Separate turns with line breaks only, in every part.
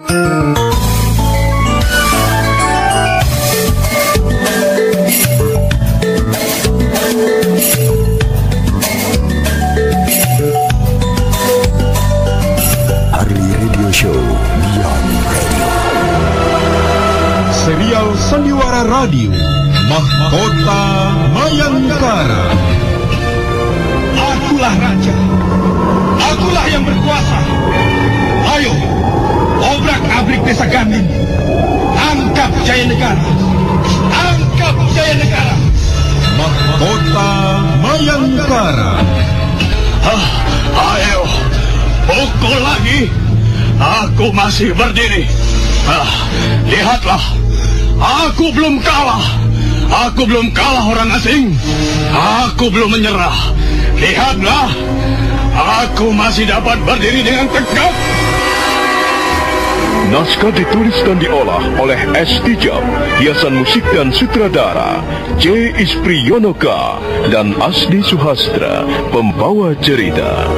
Música Aku belum kalah orang asing. Aku belum menyerah. Lihatlah, aku masih dapat berdiri dengan tegak.
Naskah ditulis dan diolah oleh S. Tijab, hiasan musik dan sutradara J. Ispriyonoka dan Asdi Suhastra, pembawa cerita.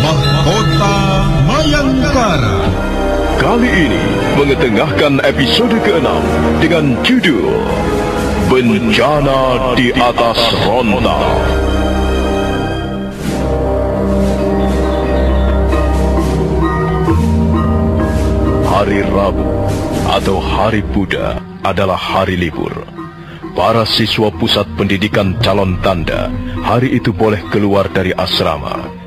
Mahkota Mayangkara
Kali ini mengetengahkan episode ke-6 dengan judul Bencana di atas Ronta. Hari Rabu atau Hari Buddha adalah hari libur. Para siswa pusat pendidikan calon tanda hari itu boleh keluar dari asrama.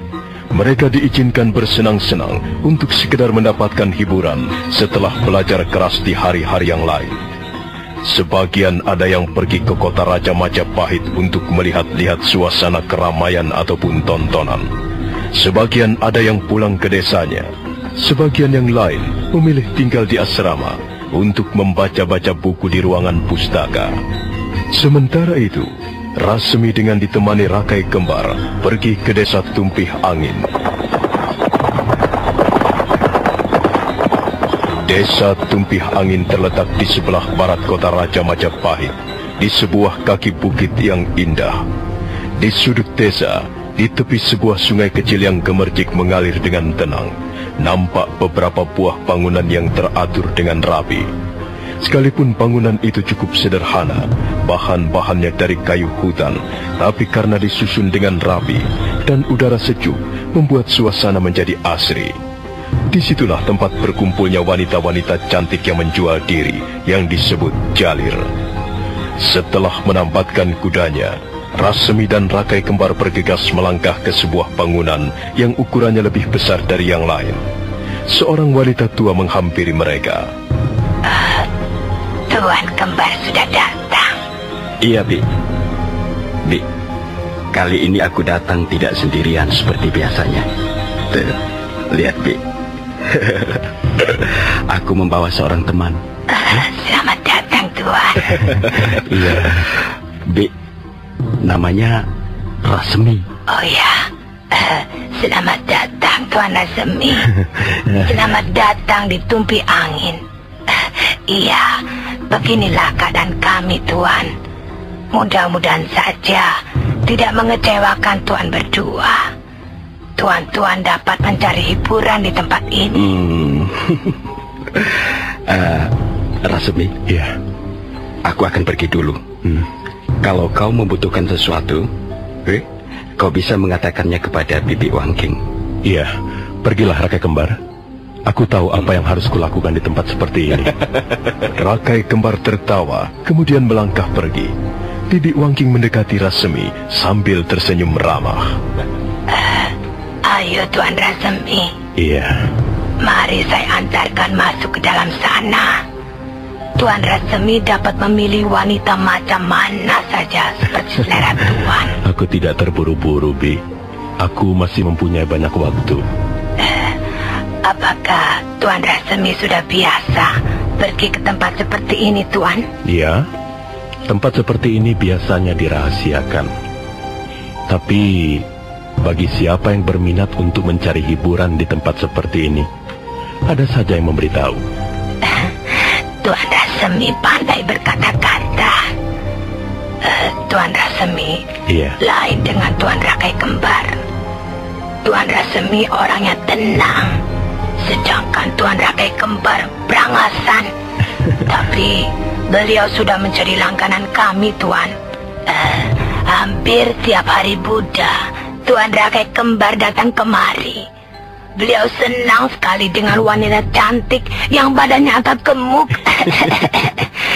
Mereka diizinkan bersenang-senang untuk sekedar mendapatkan hiburan setelah belajar keras di hari-hari yang lain. Sebagian ada yang pergi ke kota Raja Majapahit untuk melihat-lihat suasana keramaian ataupun tontonan. Sebagian ada yang pulang ke desanya. Sebagian yang lain memilih tinggal di asrama untuk membaca-baca buku di ruangan pustaka. Sementara itu, Rasmi dengan ditemani Rakai Kembar pergi ke desa Tumpih Angin. Desa Tumpih Angin terletak di sebelah barat kota Raja Majapahit, di sebuah kaki bukit yang indah. Di sudut desa, di tepi sebuah sungai kecil yang gemercik mengalir dengan tenang, nampak beberapa buah bangunan yang teratur dengan rapi. Sekalipun bangunan itu cukup sederhana, bahan-bahannya dari kayu hutan, tapi karena disusun dengan rapi dan udara sejuk, membuat suasana menjadi asri. Di situlah tempat berkumpulnya wanita-wanita cantik yang menjual diri, yang disebut jalir. Setelah menambatkan kudanya, Rasmi dan Rakai Kembar bergegas melangkah ke sebuah bangunan yang ukurannya lebih besar dari yang lain. Seorang wanita tua menghampiri mereka.
Tuan kembar sudah datang.
Iya, Bi. Bi, kali ini aku datang tidak sendirian seperti biasanya. Tuh, lihat, Bi. aku membawa seorang teman.
Ah, Selamat datang, Tuan.
Iya. Bi, namanya Rasmi.
Oh ya, Eh, selamat datang, Tuan Rasemi. Selamat datang di Tumpi Angin. Eh, Iya, beginilah keadaan kami, Tuan. Mudah-mudahan saja tidak mengecewakan Tuan berdua. Tuan-tuan dapat mencari hiburan di tempat ini.
Hmm. Eh, Rasmi,
Ya,
aku akan pergi dulu.
hmm.
Kalau kau membutuhkan sesuatu, eh, kau bisa mengatakannya kepada Bibi Wangking.
iya. Pergilah Rakai Kembar. Aku tahu apa yang harus kulakukan di tempat seperti ini. Rakai Kembar tertawa, kemudian melangkah pergi. Bibi Wangking mendekati Rasemi sambil tersenyum ramah.
Ayo, Tuan Rasemi.
Iya,
Mari saya antarkan masuk ke dalam sana. Tuan Rasemi dapat memilih wanita macam mana saja seperti selera Tuan.
aku tidak terburu-buru, Bi. Aku masih mempunyai banyak waktu.
Apakah Tuan Rasemi sudah biasa pergi ke tempat seperti ini, Tuan?
Ya, tempat seperti ini biasanya dirahasiakan. Tapi bagi siapa yang berminat untuk mencari hiburan di tempat seperti ini, ada saja yang memberitahu.
Tuan Rasemi pandai berkata-kata. Eh, Tuan Rasemi
Iya,
lain dengan Tuan Rakai Kembar. Tuan Rasemi orangnya tenang, sedangkan Tuan Rakai Kembar berangasan. Tapi beliau sudah menjadi langganan kami, Tuan. Eh, hampir tiap hari Buddha, Tuan Rakai Kembar datang kemari. Beliau senang sekali dengan wanita cantik yang badannya agak gemuk.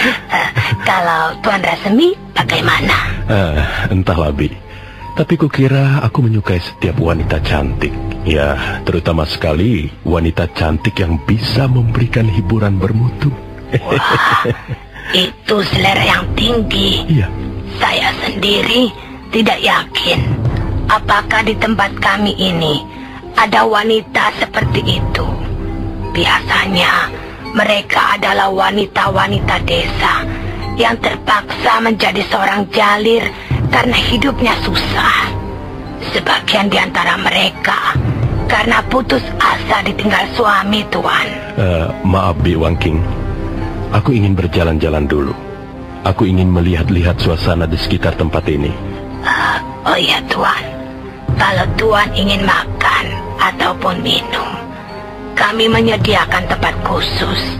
Eh, Kalau Tuan Rasemi bagaimana?
Ah, entahlah, Bi. Tapi kukira aku menyukai setiap wanita cantik. Ya, terutama sekali wanita cantik yang bisa memberikan hiburan bermutu.
Itu selera yang tinggi.
Iya,
Saya sendiri tidak yakin apakah di tempat kami ini ada wanita seperti itu. Biasanya mereka adalah wanita-wanita desa yang terpaksa menjadi seorang jalir karena hidupnya susah. Sebagian di antara mereka karena putus asa ditinggal suami, Tuan.
Eh, maaf, Bi Wangking. Aku ingin berjalan-jalan dulu. Aku ingin melihat-lihat suasana di sekitar tempat ini.
Oh iya Tuan, kalau Tuan ingin makan ataupun minum, kami menyediakan tempat khusus.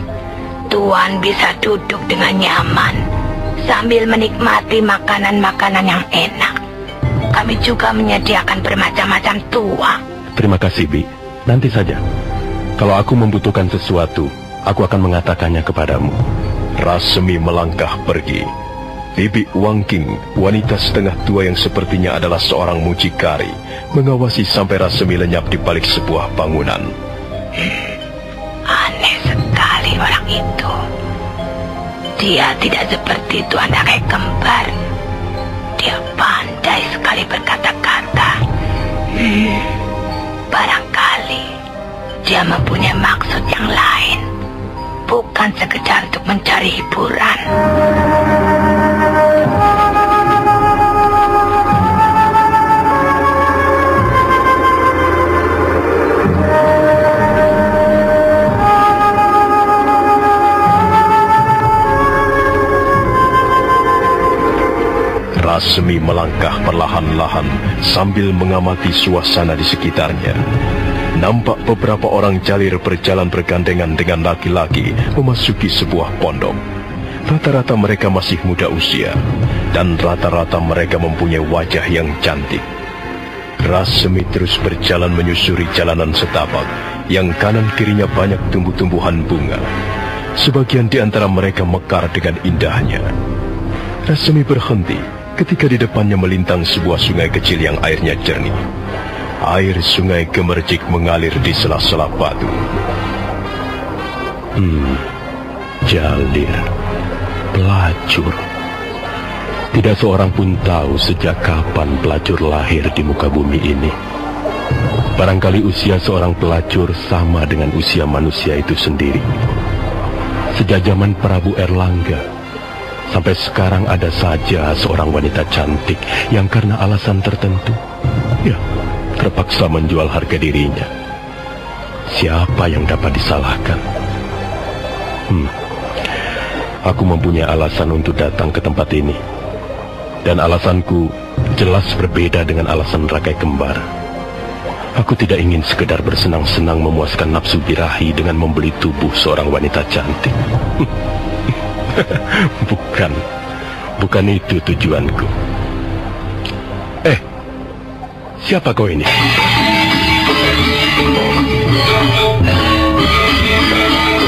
Tuan bisa duduk dengan nyaman sambil menikmati makanan-makanan yang enak. Kami juga menyediakan bermacam-macam tuak.
Terima kasih, Bi. Nanti saja. Kalau aku membutuhkan sesuatu, aku akan mengatakannya kepadamu. Rasemi melangkah pergi. Bibi Wangking, wanita setengah tua yang sepertinya adalah seorang mucikari, mengawasi sampai Rasemi lenyap di balik sebuah bangunan.
Aneh sekali orang itu. Dia tidak seperti Tuan Rakai Kembar. Dia pandai sekali berkata-kata. Hmm, barangkali dia mempunyai maksud yang lain. Bukan sekedar untuk mencari hiburan.
Rasemi melangkah perlahan-lahan sambil mengamati suasana di sekitarnya. Nampak beberapa orang jalir berjalan bergandengan dengan laki-laki memasuki sebuah pondok. Rata-rata mereka masih muda usia, dan rata-rata mereka mempunyai wajah yang cantik. Rasemi terus berjalan menyusuri jalanan setapak, yang kanan kirinya banyak tumbuh-tumbuhan bunga. Sebagian di antara mereka mekar dengan indahnya. Rasemi berhenti ketika di depannya melintang sebuah sungai kecil yang airnya jernih. Air sungai gemercik mengalir di sela-sela batu. Hmm, jalir, pelacur. Tidak seorang pun tahu sejak kapan pelacur lahir di muka bumi ini. Barangkali usia seorang pelacur sama dengan usia manusia itu sendiri. Sejak zaman Prabu Erlangga, sampai sekarang ada saja seorang wanita cantik yang karena alasan tertentu, ya, terpaksa menjual harga dirinya. Siapa yang dapat disalahkan? Hmm, aku mempunyai alasan untuk datang ke tempat ini. Dan alasanku jelas berbeda dengan alasan Rakai Kembar. Aku tidak ingin sekedar bersenang-senang memuaskan nafsu birahi dengan membeli tubuh seorang wanita cantik. bukan, bukan itu tujuanku. Eh, siapa kau ini?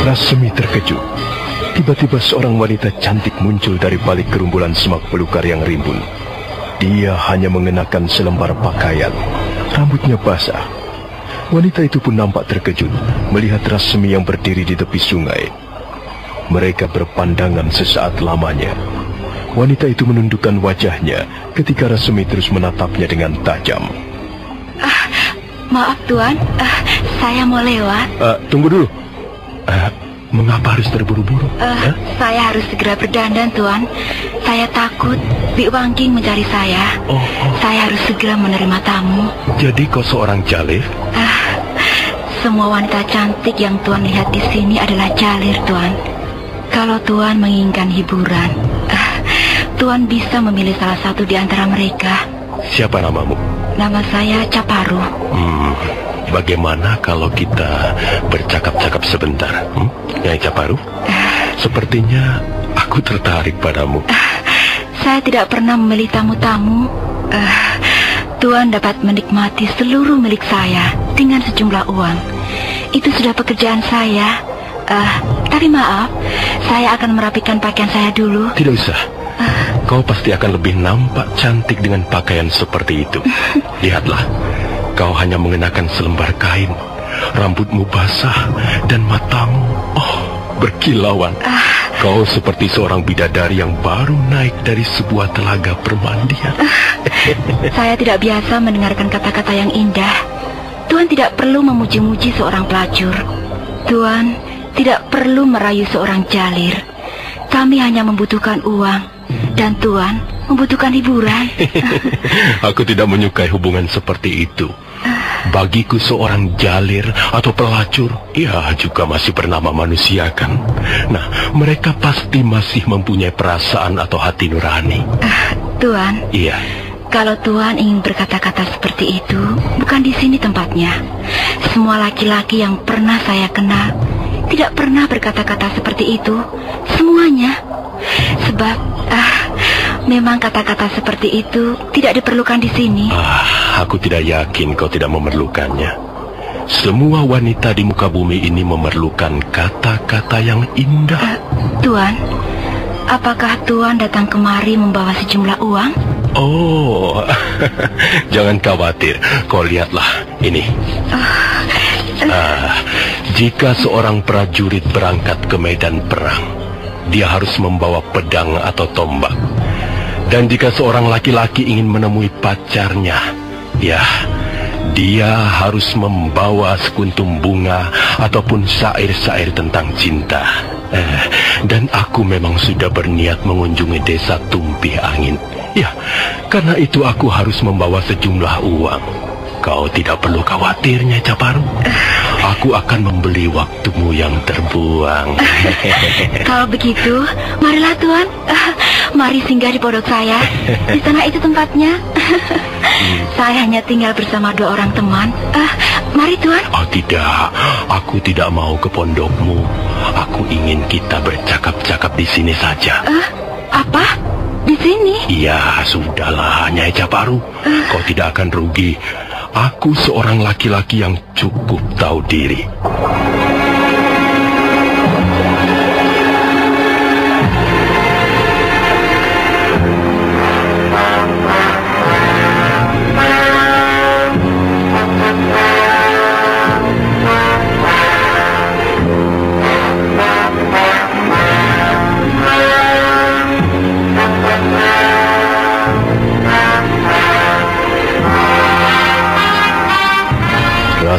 Rasemi terkejut. Tiba-tiba seorang wanita cantik muncul dari balik kerumbulan semak belukar yang rimbun. Dia hanya mengenakan selembar pakaian. Rambutnya basah. Wanita itu pun nampak terkejut melihat Rasemi yang berdiri di tepi sungai. Mereka berpandangan sesaat lamanya. Wanita itu menundukkan wajahnya ketika Rasemi terus menatapnya dengan tajam.
Maaf Tuan, Ah, saya mau lewat.
Eh, tunggu dulu. Eh, mengapa harus terburu-buru?
Eh,
Eh?
saya harus segera berdandan, Tuan. Saya takut Bi Wangking mencari saya.
Oh, oh,
Saya harus segera menerima tamu.
jadi kau seorang jalif?
Semua wanita cantik yang Tuan lihat di sini adalah jalir, Tuan. Kalau Tuan menginginkan hiburan, ah, Tuan bisa memilih salah satu di antara mereka.
Siapa namamu?
Nama saya Caparu.
Hmm, bagaimana kalau kita bercakap-cakap sebentar. Hmm? Nyai Caparu, sepertinya aku tertarik padamu.
Saya tidak pernah memilih tamu-tamu. Eh, Tuan dapat menikmati seluruh milik saya dengan sejumlah uang. Itu sudah pekerjaan saya. Eh, tapi maaf, saya akan merapikan pakaian saya dulu.
Tidak usah. Kau pasti akan lebih nampak cantik dengan pakaian seperti itu. Lihatlah, kau hanya mengenakan selembar kain. Rambutmu basah dan matamu, oh, berkilauan. Kau seperti seorang bidadari yang baru naik dari sebuah telaga permandian.
Saya tidak biasa mendengarkan kata-kata yang indah. Tuan tidak perlu memuji-muji seorang pelacur. Tuan tidak perlu merayu seorang jalir. Kami hanya membutuhkan uang. Dan Tuan membutuhkan hiburan.
Aku tidak menyukai hubungan seperti itu. Bagiku seorang jalir atau pelacur, ya juga masih bernama manusia kan. Nah, mereka pasti masih mempunyai perasaan atau hati nurani.
Ah, Tuan,
Iya,
kalau Tuan ingin berkata-kata seperti itu, bukan di sini tempatnya. Semua laki-laki yang pernah saya kenal tidak pernah berkata-kata seperti itu. Semuanya. Sebab, ah, memang kata-kata seperti itu tidak diperlukan di sini.
ah, aku tidak yakin kau tidak memerlukannya. Semua wanita di muka bumi ini memerlukan kata-kata yang indah.
Ah, Tuan, apakah Tuan datang kemari membawa sejumlah uang?
Oh, jangan khawatir. Kau lihatlah ini. Ah, jika seorang prajurit berangkat ke medan perang, dia harus membawa pedang atau tombak. Dan jika seorang laki-laki ingin menemui pacarnya, ya, dia harus membawa sekuntum bunga ataupun syair-syair tentang cinta. Eh, dan aku memang sudah berniat mengunjungi desa Tumpih Angin. Ya, karena itu aku harus membawa sejumlah uang. Kau tidak perlu khawatir, Nyai Caparu. Aku akan membeli waktumu yang terbuang.
Kalau begitu, marilah Tuan. Mari singgah di pondok saya. Di sana itu tempatnya. saya hanya tinggal bersama dua orang teman. Ah, mari Tuan.
Oh tidak, aku tidak mau ke pondokmu. Aku ingin kita bercakap-cakap di sini saja.
Ah, apa? Di sini?
Iya, sudahlah, Nyai Caparu. Kau tidak akan rugi. Aku seorang laki-laki yang cukup tahu diri.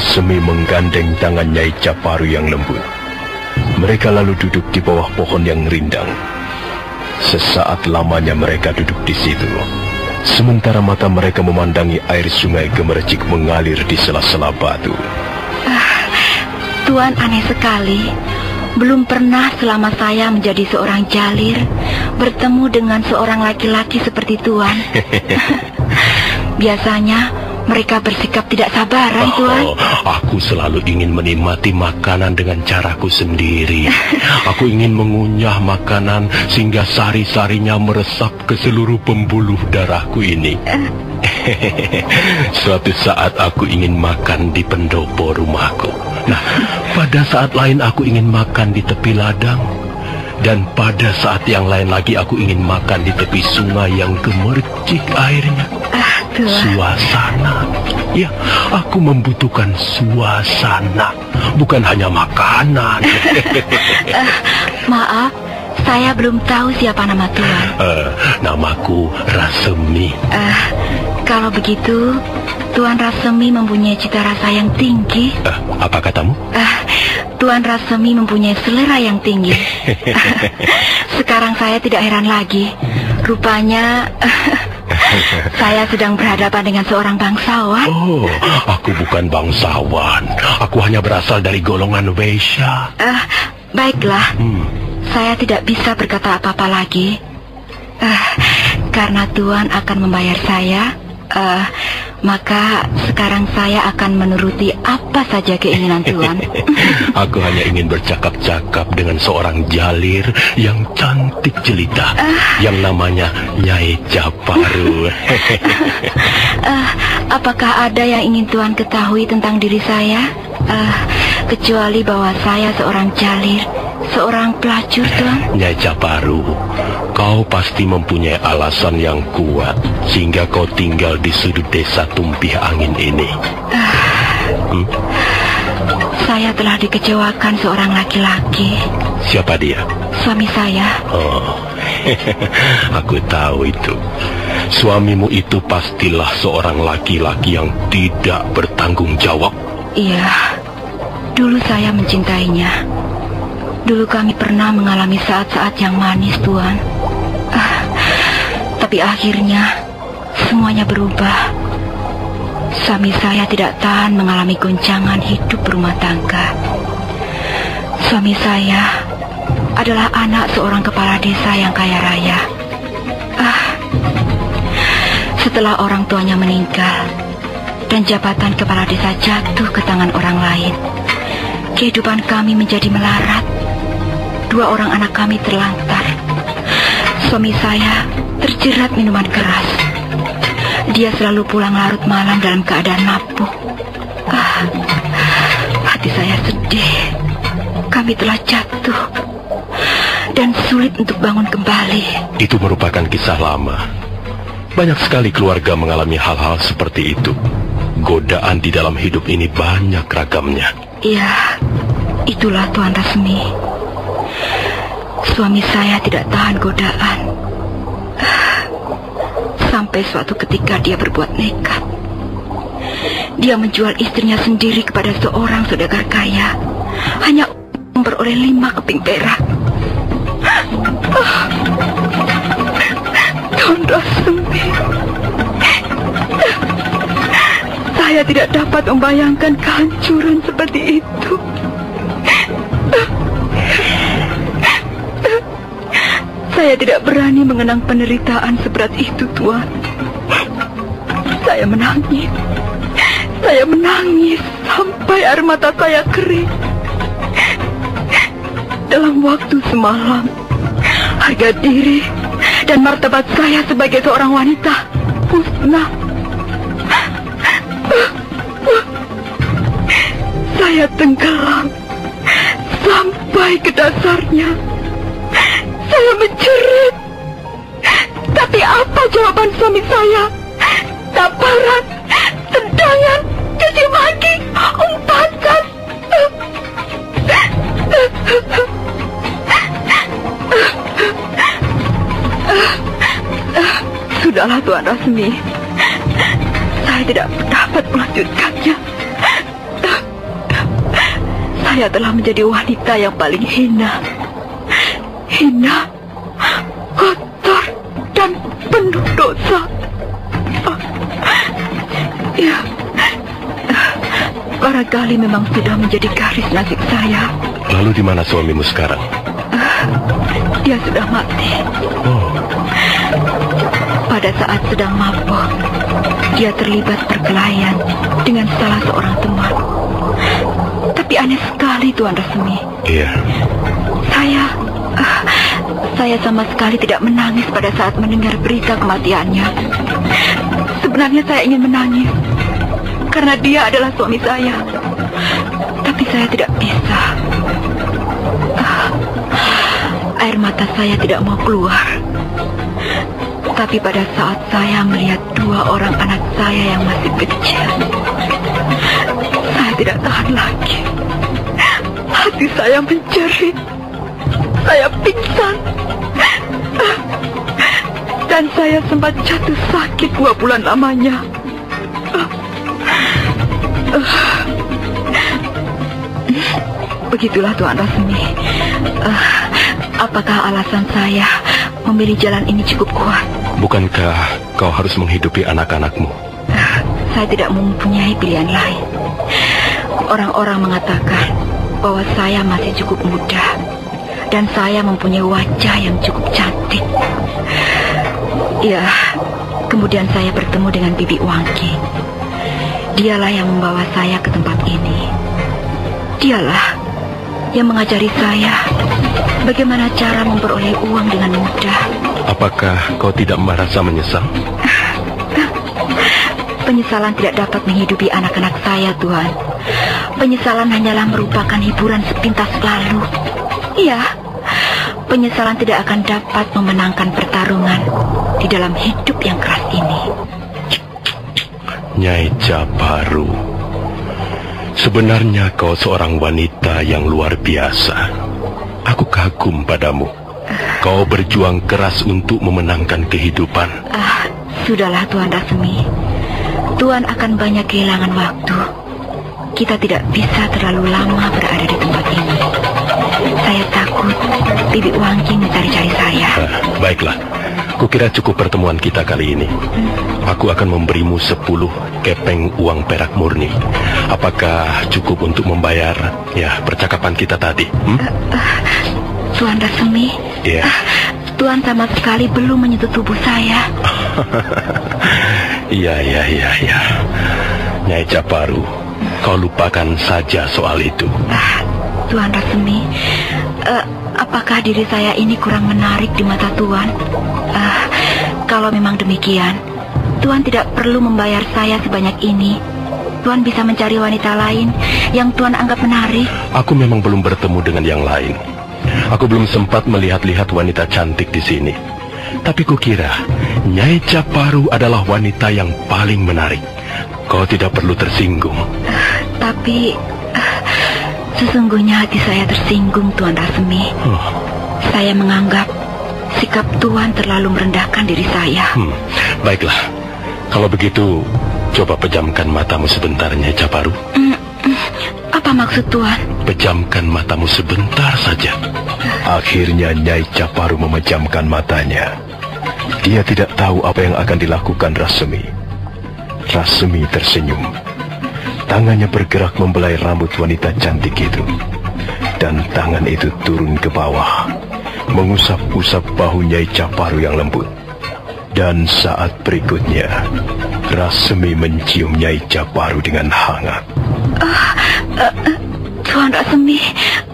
Rasemi menggandeng tangan Nyai Caparu yang lembut. Mereka lalu duduk di bawah pohon yang rindang. Sesaat lamanya mereka duduk di situ. Sementara mata mereka memandangi air sungai gemercik mengalir di sela-sela batu.
Tuan aneh sekali. Belum pernah selama saya menjadi seorang jalir bertemu dengan seorang laki-laki seperti Tuan. Biasanya mereka bersikap tidak sabaran, Tuan.
Oh, aku selalu ingin menikmati makanan dengan caraku sendiri. Aku ingin mengunyah makanan sehingga sari-sarinya meresap ke seluruh pembuluh darahku ini. Suatu saat aku ingin makan di pendopo rumahku. Nah, pada saat lain aku ingin makan di tepi ladang. Dan pada saat yang lain lagi aku ingin makan di tepi sungai yang gemercik airnya.
Ah, Tuan.
Suasana. Ya, aku membutuhkan suasana, bukan hanya makanan.
Maaf, saya belum tahu siapa nama Tuan.
Eh, namaku Rasemi.
Eh, kalau begitu, Tuan Rasemi mempunyai cita rasa yang tinggi.
Eh, apa katamu?
Ah, Tuan Rasemi mempunyai selera yang tinggi. Sekarang saya tidak heran lagi. Rupanya saya sedang berhadapan dengan seorang bangsawan.
Oh, aku bukan bangsawan. Aku hanya berasal dari golongan Weisha.
Ah, baiklah.
Hmm.
Saya tidak bisa berkata apa-apa lagi. Ah, karena Tuan akan membayar saya Eh, maka sekarang saya akan menuruti apa saja keinginan Tuan.
Aku hanya ingin bercakap-cakap dengan seorang jalir yang cantik jelita. Yang namanya Nyai Japaru.
Eh, apakah ada yang ingin Tuan ketahui tentang diri saya? Eh, kecuali bahwa saya seorang jalir, seorang pelacur, Tuan.
Nyai Japaru, kau pasti mempunyai alasan yang kuat sehingga kau tinggal di sudut desa Tumpih Angin ini. Hmm?
Saya telah dikecewakan seorang laki-laki,
Siapa dia?
suami saya.
Oh, aku tahu itu. Suamimu itu pastilah seorang laki-laki yang tidak bertanggung jawab.
Iya, dulu saya mencintainya. Dulu kami pernah mengalami saat-saat yang manis, Tuan. Ah, tapi akhirnya semuanya berubah. Suami saya tidak tahan mengalami goncangan hidup berumah tangga. Suami saya adalah anak seorang kepala desa yang kaya raya. Ah, setelah orang tuanya meninggal, dan jabatan kepala desa jatuh ke tangan orang lain. Kehidupan kami menjadi melarat. Dua orang anak kami terlantar. Suami saya terjerat minuman keras. Dia selalu pulang larut malam dalam keadaan mabuk. Ah, hati saya sedih. Kami telah jatuh dan sulit untuk bangun kembali.
Itu merupakan kisah lama. Banyak sekali keluarga mengalami hal-hal seperti itu. Godaan di dalam hidup ini banyak ragamnya.
Iya, itulah Tuan Resmi. Suami saya tidak tahan godaan. Sampai suatu ketika dia berbuat nekat. Dia menjual istrinya sendiri kepada seorang saudagar kaya. Hanya memperoleh lima keping perak. Tuan Resmi. Saya tidak dapat membayangkan kehancuran seperti itu. Saya tidak berani mengenang penderitaan seberat itu, Tuan. Saya menangis. Saya menangis sampai air mata saya kering. Dalam waktu semalam, harga diri dan martabat saya sebagai seorang wanita musnah. Saya tenggelam sampai ke dasarnya. Saya jawaban suami saya? Tamparan, tendangan, cuci maki, umpatan. Sudahlah Tuan Rasmi. Saya tidak dapat melanjutkannya. Saya telah menjadi wanita yang paling hina. Hina, barangkali memang sudah menjadi garis nasib saya.
Lalu di mana suamimu sekarang?
Dia sudah mati.
Oh,
Pada saat sedang mabuk, dia terlibat perkelahian dengan salah seorang teman. Tapi aneh sekali Tuan Resmi.
iya.
Saya ah, saya sama sekali tidak menangis pada saat mendengar berita kematiannya. Sebenarnya saya ingin menangis karena dia adalah suami saya. Tapi saya tidak bisa. Air mata saya tidak mau keluar. Tapi pada saat saya melihat dua orang anak saya yang masih kecil, saya tidak tahan lagi. Hati saya menjerit. Saya pingsan. Dan saya sempat jatuh sakit dua bulan lamanya. Begitulah Tuan Rasmi. Eh, apakah alasan saya memilih jalan ini cukup kuat?
Bukankah kau harus menghidupi anak-anakmu?
Eh, Saya tidak mempunyai pilihan lain. Orang-orang mengatakan bahwa saya masih cukup muda dan saya mempunyai wajah yang cukup cantik. Ya, Kemudian saya bertemu dengan Bibi Wangki. Dialah yang membawa saya ke tempat ini. Dialah yang mengajari saya bagaimana cara memperoleh uang dengan mudah.
Apakah kau tidak merasa menyesal?
Penyesalan tidak dapat menghidupi anak-anak saya, Tuhan. Penyesalan hanyalah merupakan hiburan sepintas lalu. Iya, penyesalan tidak akan dapat memenangkan pertarungan di dalam hidup yang keras ini.
Nyai Japaru, sebenarnya kau seorang wanita yang luar biasa. Aku kagum padamu. Kau berjuang keras untuk memenangkan kehidupan.
Ah, sudahlah Tuan Rasmi. Tuan akan banyak kehilangan waktu. Kita tidak bisa terlalu lama berada di tempat ini. Saya takut Bibi Wangki mencari-cari saya.
Ah, baiklah, kukira cukup pertemuan kita kali ini. Aku akan memberimu 10 kepeng uang perak murni. Apakah cukup untuk membayar ya percakapan kita tadi? Hmm?
Tuan Rasmi,
Iya.
Tuan sama sekali belum menyentuh tubuh saya.
Iya, iya, iya, iya. Nyai Japaru, kau lupakan saja soal itu.
Ah, Tuan Rasmi, eh, apakah diri saya ini kurang menarik di mata Tuan? Ah, kalau memang demikian, Tuan tidak perlu membayar saya sebanyak ini. Tuan bisa mencari wanita lain yang Tuan anggap menarik.
Aku memang belum bertemu dengan yang lain. Aku belum sempat melihat-lihat wanita cantik di sini. Tapi kukira Nyai Japaru adalah wanita yang paling menarik. Kau tidak perlu tersinggung.
Tapi ah, sesungguhnya hati saya tersinggung, Tuan Rasmi.
Oh,
Saya menganggap sikap Tuan terlalu merendahkan diri saya.
hmm, baiklah. Kalau begitu, coba pejamkan matamu sebentar, Nyai Japaru.
Apa maksud Tuan?
Pejamkan matamu sebentar saja. Akhirnya Nyai Japaru memejamkan matanya. Dia tidak tahu apa yang akan dilakukan Rasemi. Rasemi tersenyum. Tangannya bergerak membelai rambut wanita cantik itu. Dan tangan itu turun ke bawah. Mengusap-usap bahu Nyai Japaru yang lembut. Dan saat berikutnya, Rasemi mencium Nyai Japaru dengan hangat.
Tuan Rasmi,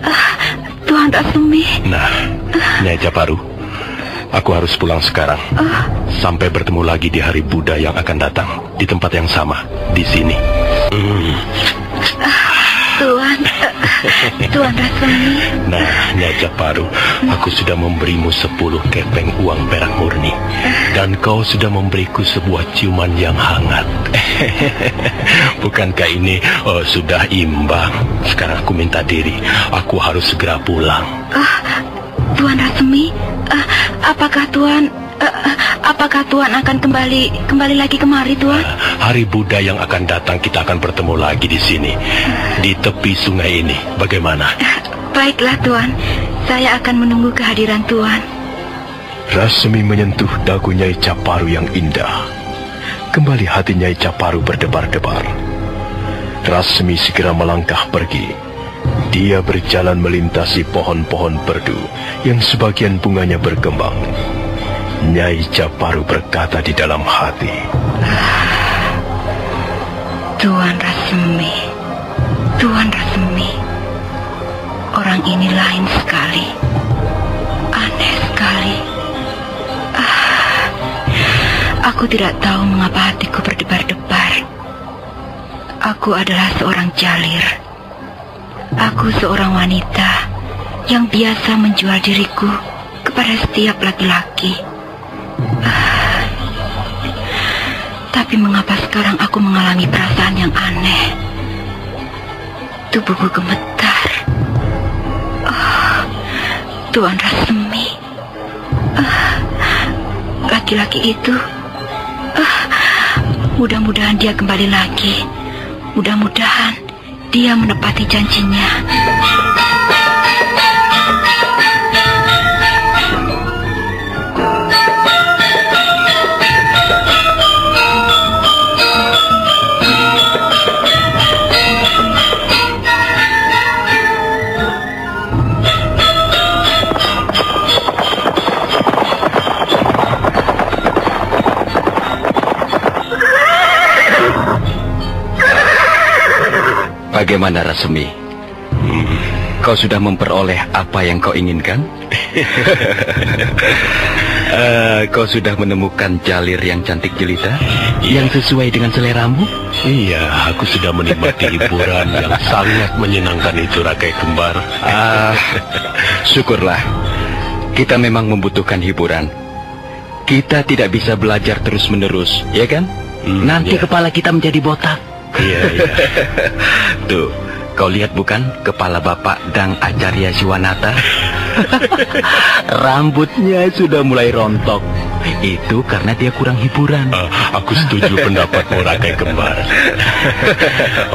ah, Tuan Rasmi.
Nah, Nyai Japaru, aku harus pulang sekarang. Sampai bertemu lagi di hari Buddha yang akan datang. Di tempat yang sama, di sini.
Tuan, Tuan Rasmi.
Nah, Nyai Japaru, aku sudah memberimu 10 kepeng uang perak murni. Dan kau sudah memberiku sebuah ciuman yang hangat. Bukankah ini oh, sudah imbang? Sekarang aku minta diri. Aku harus segera pulang.
Tuan Rasmi, ah, apakah Tuan, eh, apakah Tuan akan kembali kembali lagi kemari, Tuan?
Hari Buddha yang akan datang kita akan bertemu lagi di sini. Di tepi sungai ini. Bagaimana?
Baiklah, Tuan. Saya akan menunggu kehadiran Tuan.
Rasmi menyentuh dagu Nyai Caparu yang indah. Kembali hati Nyai Caparu berdebar-debar. Rasmi segera melangkah pergi. Dia berjalan melintasi pohon-pohon perdu yang sebagian bunganya berkembang. Nyai Caparu berkata di dalam hati.
Tuan Rasmi, Tuan Rasmi, orang ini lain sekali, aneh sekali. Ah, aku tidak tahu mengapa hatiku berdebar-debar. Aku adalah seorang jalir. Aku seorang wanita yang biasa menjual diriku kepada setiap laki-laki. Tapi mengapa sekarang aku mengalami perasaan yang aneh? Tubuhku gemetar. Ah, Tuan Rasmi. Ah, Laki-laki itu. Ah, Mudah-mudahan dia kembali lagi. Mudah-mudahan dia menepati janjinya.
Bagaimana Rasmi? Kau sudah memperoleh apa yang kau inginkan? Eh, kau sudah menemukan jalir yang cantik jelita? Yang sesuai dengan seleramu?
Iya, aku sudah menikmati hiburan yang sangat menyenangkan itu, Rakai Kembar.
Ah, syukurlah. Kita memang membutuhkan hiburan. Kita tidak bisa belajar terus-menerus, ya kan?
Hmm,
Nanti
ya.
kepala kita menjadi botak.
Iya, iya.
Tuh, kau lihat bukan kepala Bapak Dang Acarya Siwanata? Rambutnya sudah mulai rontok. Itu karena dia kurang hiburan.
Ah, aku setuju pendapatmu, Rakai Kembar.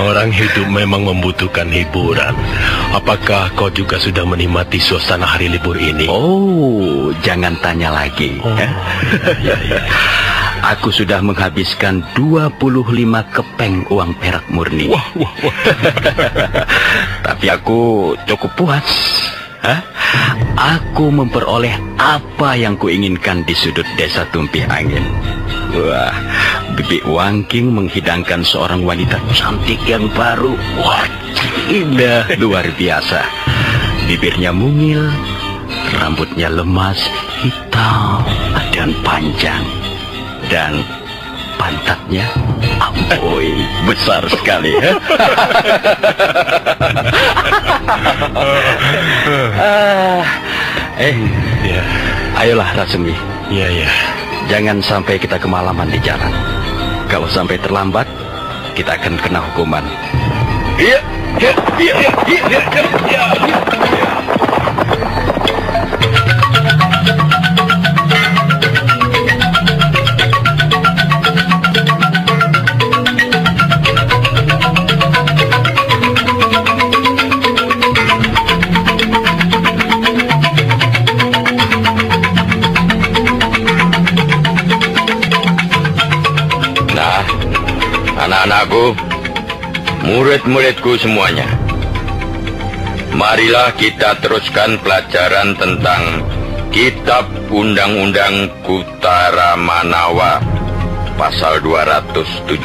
Orang hidup memang membutuhkan hiburan. Apakah kau juga sudah menikmati suasana hari libur ini?
Oh, jangan tanya lagi.
Oh,
ya.
iya, iya.
Aku sudah menghabiskan 25 kepeng uang perak murni.
Wah, wah, wah.
Tapi aku cukup puas. Hah? Aku memperoleh apa yang kuinginkan di sudut desa Tumpih Angin. Wah, Bibi Wangking menghidangkan seorang wanita cantik yang baru. Wah, indah luar biasa. Bibirnya mungil, rambutnya lemas, hitam dan panjang. Dan pantatnya ampoi besar sekali ya. Ah, eh,
Ya,
ayolah Rasemi.
iya, iya.
Jangan sampai kita kemalaman di jalan. Kalau sampai terlambat, kita akan kena hukuman. Iya, iya, iya, iya, iya, anak-anakku, murid-muridku semuanya. Marilah kita teruskan pelajaran tentang Kitab Undang-Undang Kutara Manawa pasal 217.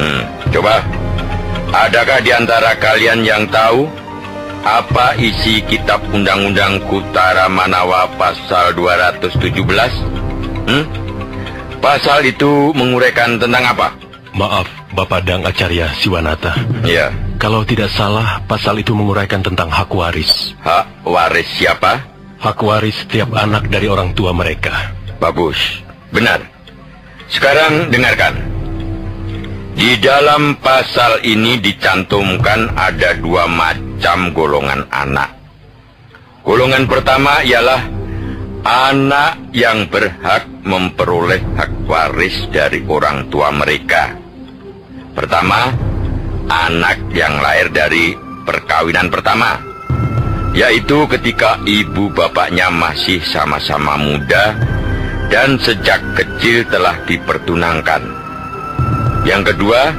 Hmm, coba adakah di antara kalian yang tahu apa isi Kitab Undang-Undang Kutara Manawa pasal 217? Hmm? Pasal itu menguraikan tentang apa?
Maaf, Bapak Dang Acarya Siwanata.
Ya,
Kalau tidak salah, pasal itu menguraikan tentang hak waris.
hak waris siapa?
Hak waris setiap anak dari orang tua mereka.
Bagus, benar. Sekarang dengarkan. Di dalam pasal ini dicantumkan ada dua macam golongan anak. Golongan pertama ialah anak yang berhak memperoleh hak waris dari orang tua mereka. Pertama, anak yang lahir dari perkawinan pertama, yaitu ketika ibu bapaknya masih sama-sama muda dan sejak kecil telah dipertunangkan. Yang kedua,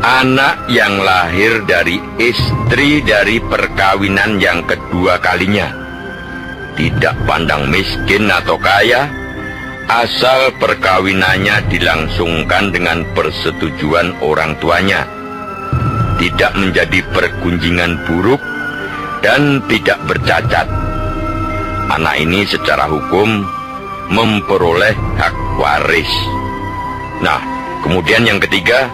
anak yang lahir dari istri dari perkawinan yang kedua kalinya. Tidak pandang miskin atau kaya, asal perkawinannya dilangsungkan dengan persetujuan orang tuanya. Tidak menjadi pergunjingan buruk dan tidak bercacat. Anak ini secara hukum memperoleh hak waris. Nah, kemudian yang ketiga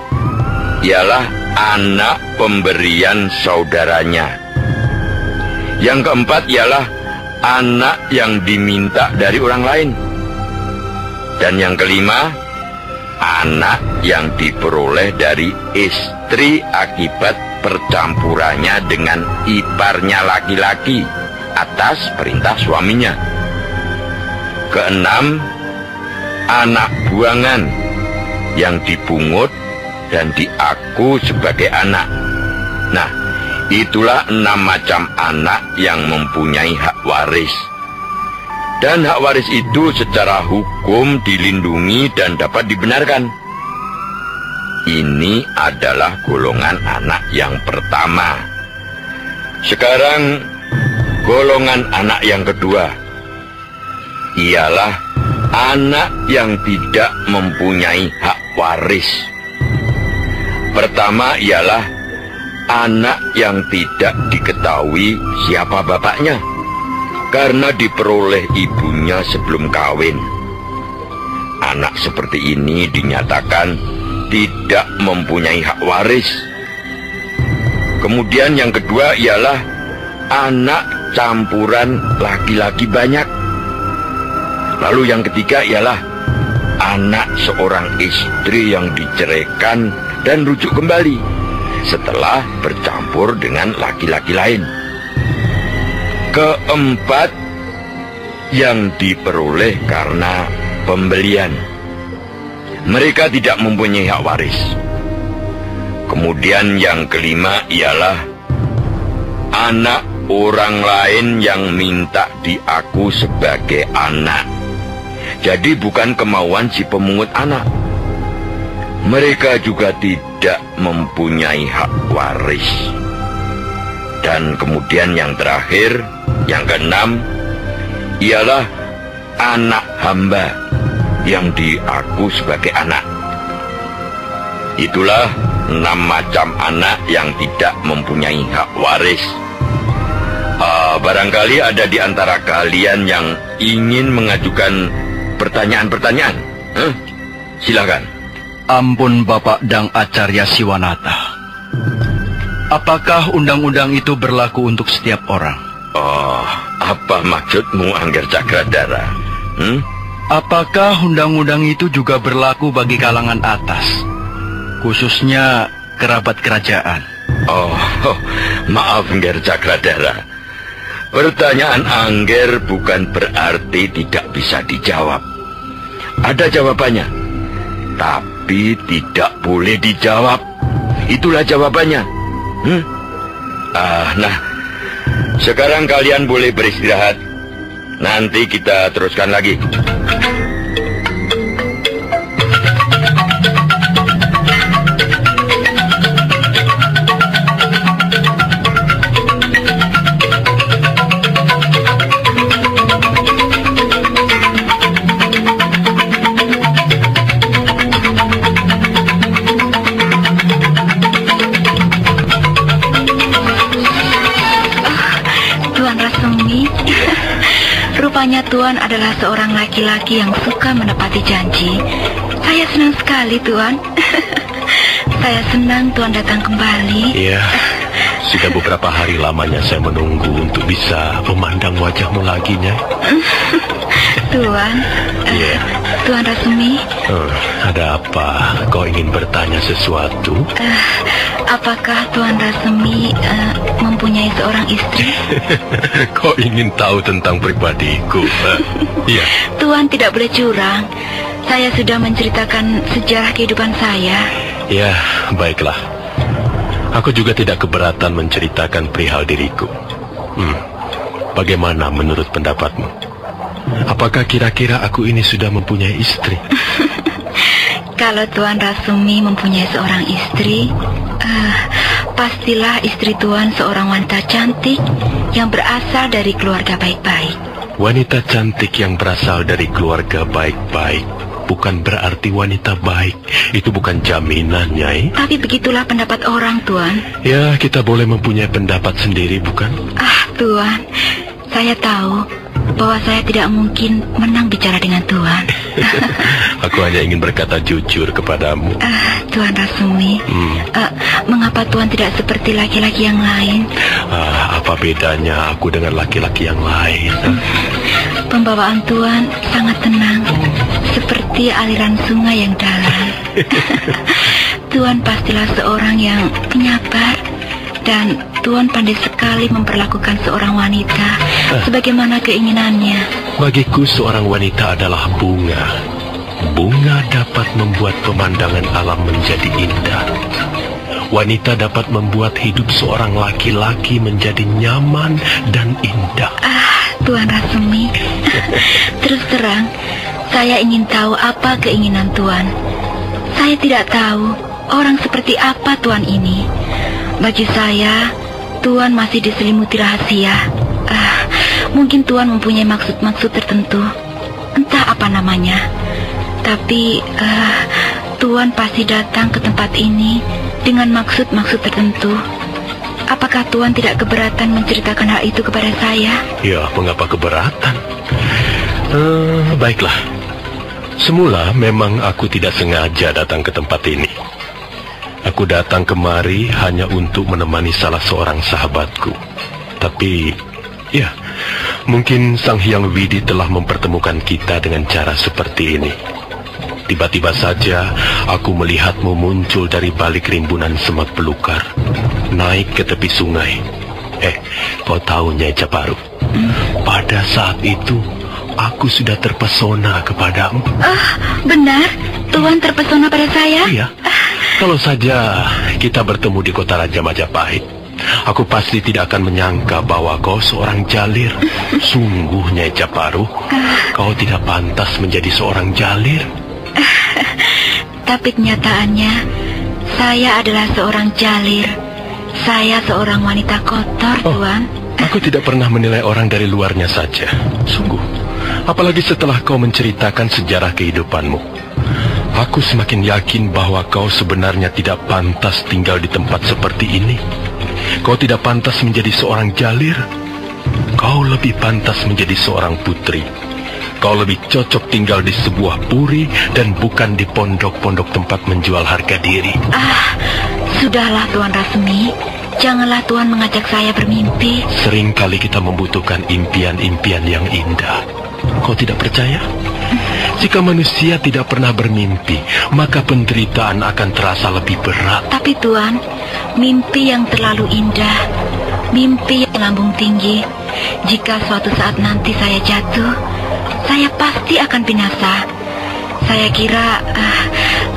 ialah anak pemberian saudaranya. Yang keempat ialah anak yang diminta dari orang lain. Dan yang kelima, anak yang diperoleh dari istri akibat percampurannya dengan iparnya laki-laki atas perintah suaminya. Keenam, anak buangan yang dipungut dan diaku sebagai anak. Nah, itulah enam macam anak yang mempunyai hak waris. Dan hak waris itu secara hukum dilindungi dan dapat dibenarkan. Ini adalah golongan anak yang pertama. Sekarang golongan anak yang kedua ialah anak yang tidak mempunyai hak waris. Pertama ialah anak yang tidak diketahui siapa bapaknya karena diperoleh ibunya sebelum kawin. Anak seperti ini dinyatakan tidak mempunyai hak waris. Kemudian yang kedua ialah anak campuran laki-laki banyak. Lalu yang ketiga ialah anak seorang istri yang diceraikan dan rujuk kembali setelah bercampur dengan laki-laki lain. Keempat, yang diperoleh karena pembelian. Mereka tidak mempunyai hak waris. Kemudian yang kelima ialah anak orang lain yang minta diaku sebagai anak. Jadi bukan kemauan si pemungut anak. Mereka juga tidak mempunyai hak waris. Dan kemudian yang terakhir, yang keenam, ialah anak hamba yang diaku sebagai anak. Itulah enam macam anak yang tidak mempunyai hak waris. Uh, barangkali ada di antara kalian yang ingin mengajukan pertanyaan-pertanyaan. Huh? Silakan.
Ampun Bapak Dang Acarya Siwanata. Apakah undang-undang itu berlaku untuk setiap orang?
Oh, apa maksudmu Angger Cakradara? Hmm?
Apakah undang-undang itu juga berlaku bagi kalangan atas? Khususnya kerabat kerajaan.
Oh, oh maaf Angger Cakradara. Pertanyaan Angger bukan berarti tidak bisa dijawab. Ada jawabannya, tapi tidak boleh dijawab. Itulah jawabannya. Hmm? Ah, nah, sekarang kalian boleh beristirahat. Nanti kita teruskan lagi.
Rupanya Tuan adalah seorang laki-laki yang suka menepati janji. Saya senang sekali, Tuan. saya senang Tuan datang kembali.
Iya. Sudah beberapa hari lamanya saya menunggu untuk bisa memandang wajahmu lagi, Nyai.
Tuan.
Iya.
Uh, Tuan Rasmi.
Uh, ada apa? Kau ingin bertanya sesuatu?
Uh, apakah Tuan Rasmi uh, mempunyai seorang istri?
Kau ingin tahu tentang pribadiku? Iya. uh,
Tuan tidak boleh curang. Saya sudah menceritakan sejarah kehidupan saya.
Ya, baiklah. Aku juga tidak keberatan menceritakan perihal diriku. Hmm. Bagaimana menurut pendapatmu? Apakah kira-kira aku ini sudah mempunyai istri?
Kalau Tuan Rasumi mempunyai seorang istri, pastilah istri Tuan seorang wanita cantik yang berasal dari keluarga baik-baik.
Wanita cantik yang berasal dari keluarga baik-baik bukan berarti wanita baik. Itu bukan jaminan, Nyai.
Tapi begitulah pendapat orang, Tuan.
Ya, kita boleh mempunyai pendapat sendiri, bukan?
Ah, Tuan. Saya tahu bahwa saya tidak mungkin menang bicara dengan Tuan.
Aku hanya ingin berkata jujur kepadamu.
Uh, Tuan Rasumi, hmm. uh, mengapa Tuan tidak seperti laki-laki yang lain?
Uh, apa bedanya aku dengan laki-laki yang lain?
Pembawaan Tuan sangat tenang, seperti aliran sungai yang dalam. Tuan pastilah seorang yang penyabar dan Tuan pandai sekali memperlakukan seorang wanita uh. sebagaimana keinginannya.
Bagiku seorang wanita adalah bunga. Bunga dapat membuat pemandangan alam menjadi indah. Wanita dapat membuat hidup seorang laki-laki menjadi nyaman dan indah.
Ah, Tuan Rasemi. Terus terang, saya ingin tahu apa keinginan Tuan. Saya tidak tahu orang seperti apa Tuan ini. Bagi saya, Tuan masih diselimuti rahasia. Ah, mungkin Tuan mempunyai maksud-maksud tertentu. Entah apa namanya. Tapi uh, Tuan pasti datang ke tempat ini dengan maksud-maksud tertentu. Apakah Tuan tidak keberatan menceritakan hal itu kepada saya?
Ya, mengapa keberatan? Eh, baiklah. Semula memang aku tidak sengaja datang ke tempat ini. Aku datang kemari hanya untuk menemani salah seorang sahabatku. Tapi, ya, mungkin Sang Hyang Widi telah mempertemukan kita dengan cara seperti ini. Tiba-tiba saja aku melihatmu muncul dari balik rimbunan semak belukar, naik ke tepi sungai. Eh, kau tahu Nyai Caparu? Pada saat itu, aku sudah terpesona kepadamu.
Ah, benar. Tuan terpesona pada saya?
Iya. Kalau saja kita bertemu di kota Raja Majapahit, aku pasti tidak akan menyangka bahwa kau seorang jalir. Sungguh, Nyai Caparu, kau tidak pantas menjadi seorang jalir.
Tapi kenyataannya, saya adalah seorang jalir. Saya seorang wanita kotor,
Oh.
Tuan.
Aku tidak pernah menilai orang dari luarnya saja. Sungguh. Apalagi setelah kau menceritakan sejarah kehidupanmu. Aku semakin yakin bahwa kau sebenarnya tidak pantas tinggal di tempat seperti ini. Kau tidak pantas menjadi seorang jalir. Kau lebih pantas menjadi seorang putri. Kau lebih cocok tinggal di sebuah puri dan bukan di pondok-pondok tempat menjual harga diri.
Ah, sudahlah Tuan Rasmi. Janganlah Tuan mengajak saya bermimpi.
Seringkali kita membutuhkan impian-impian yang indah. Kau tidak percaya? Jika manusia tidak pernah bermimpi, maka penderitaan akan terasa lebih berat.
Tapi Tuan, mimpi yang terlalu indah, mimpi yang lambung tinggi, jika suatu saat nanti saya jatuh, saya pasti akan binasa. Saya kira ah,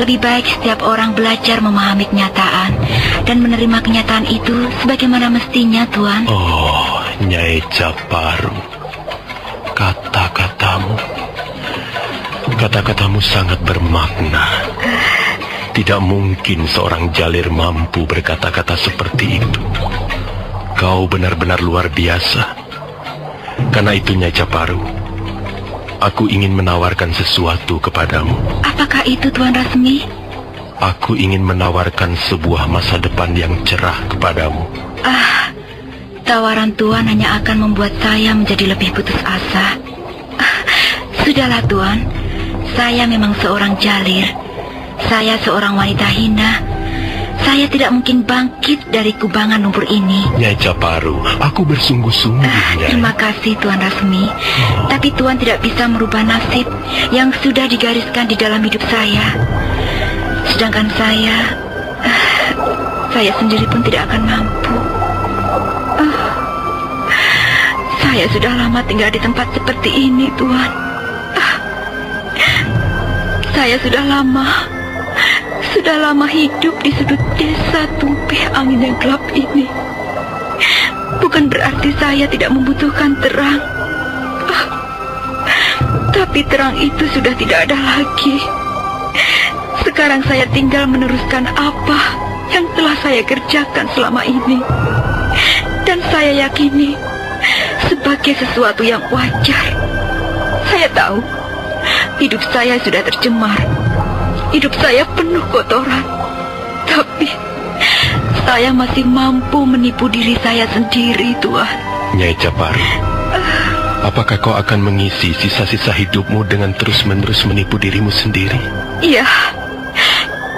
lebih baik setiap orang belajar memahami kenyataan dan menerima kenyataan itu sebagaimana mestinya, Tuan.
Oh, Nyai Caparu. Kata-katamu. Kata-katamu sangat bermakna. Tidak mungkin seorang jalir mampu berkata-kata seperti itu. Kau benar-benar luar biasa. Karena itu Nyai Caparu, aku ingin menawarkan sesuatu kepadamu.
Apakah itu Tuan Rasmi?
Aku ingin menawarkan sebuah masa depan yang cerah kepadamu.
Ah, tawaran Tuan hanya akan membuat saya menjadi lebih putus asa. Ah, sudahlah Tuan, saya memang seorang jalir. Saya seorang wanita hina. Saya tidak mungkin bangkit dari kubangan lumpur ini.
Nyai Caparu, aku bersungguh-sungguh, Nyai.
Terima kasih Tuan Rasmi. Tapi Tuan tidak bisa merubah nasib yang sudah digariskan di dalam hidup saya. Sedangkan saya, ah, saya sendiri pun tidak akan mampu. Ah, saya sudah lama tinggal di tempat seperti ini, Tuan. Saya sudah lama, sudah lama hidup di sudut desa tumpih angin yang gelap ini. Bukan berarti saya tidak membutuhkan terang. Ah, tapi terang itu sudah tidak ada lagi. Sekarang saya tinggal meneruskan apa yang telah saya kerjakan selama ini. Dan saya yakini sebagai sesuatu yang wajar. Saya tahu hidup saya sudah tercemar. Hidup saya penuh kotoran. Tapi saya masih mampu menipu diri saya sendiri, Tuhan.
Nyai Caparu, apakah kau akan mengisi sisa-sisa hidupmu dengan terus-menerus menipu dirimu sendiri?
Iya,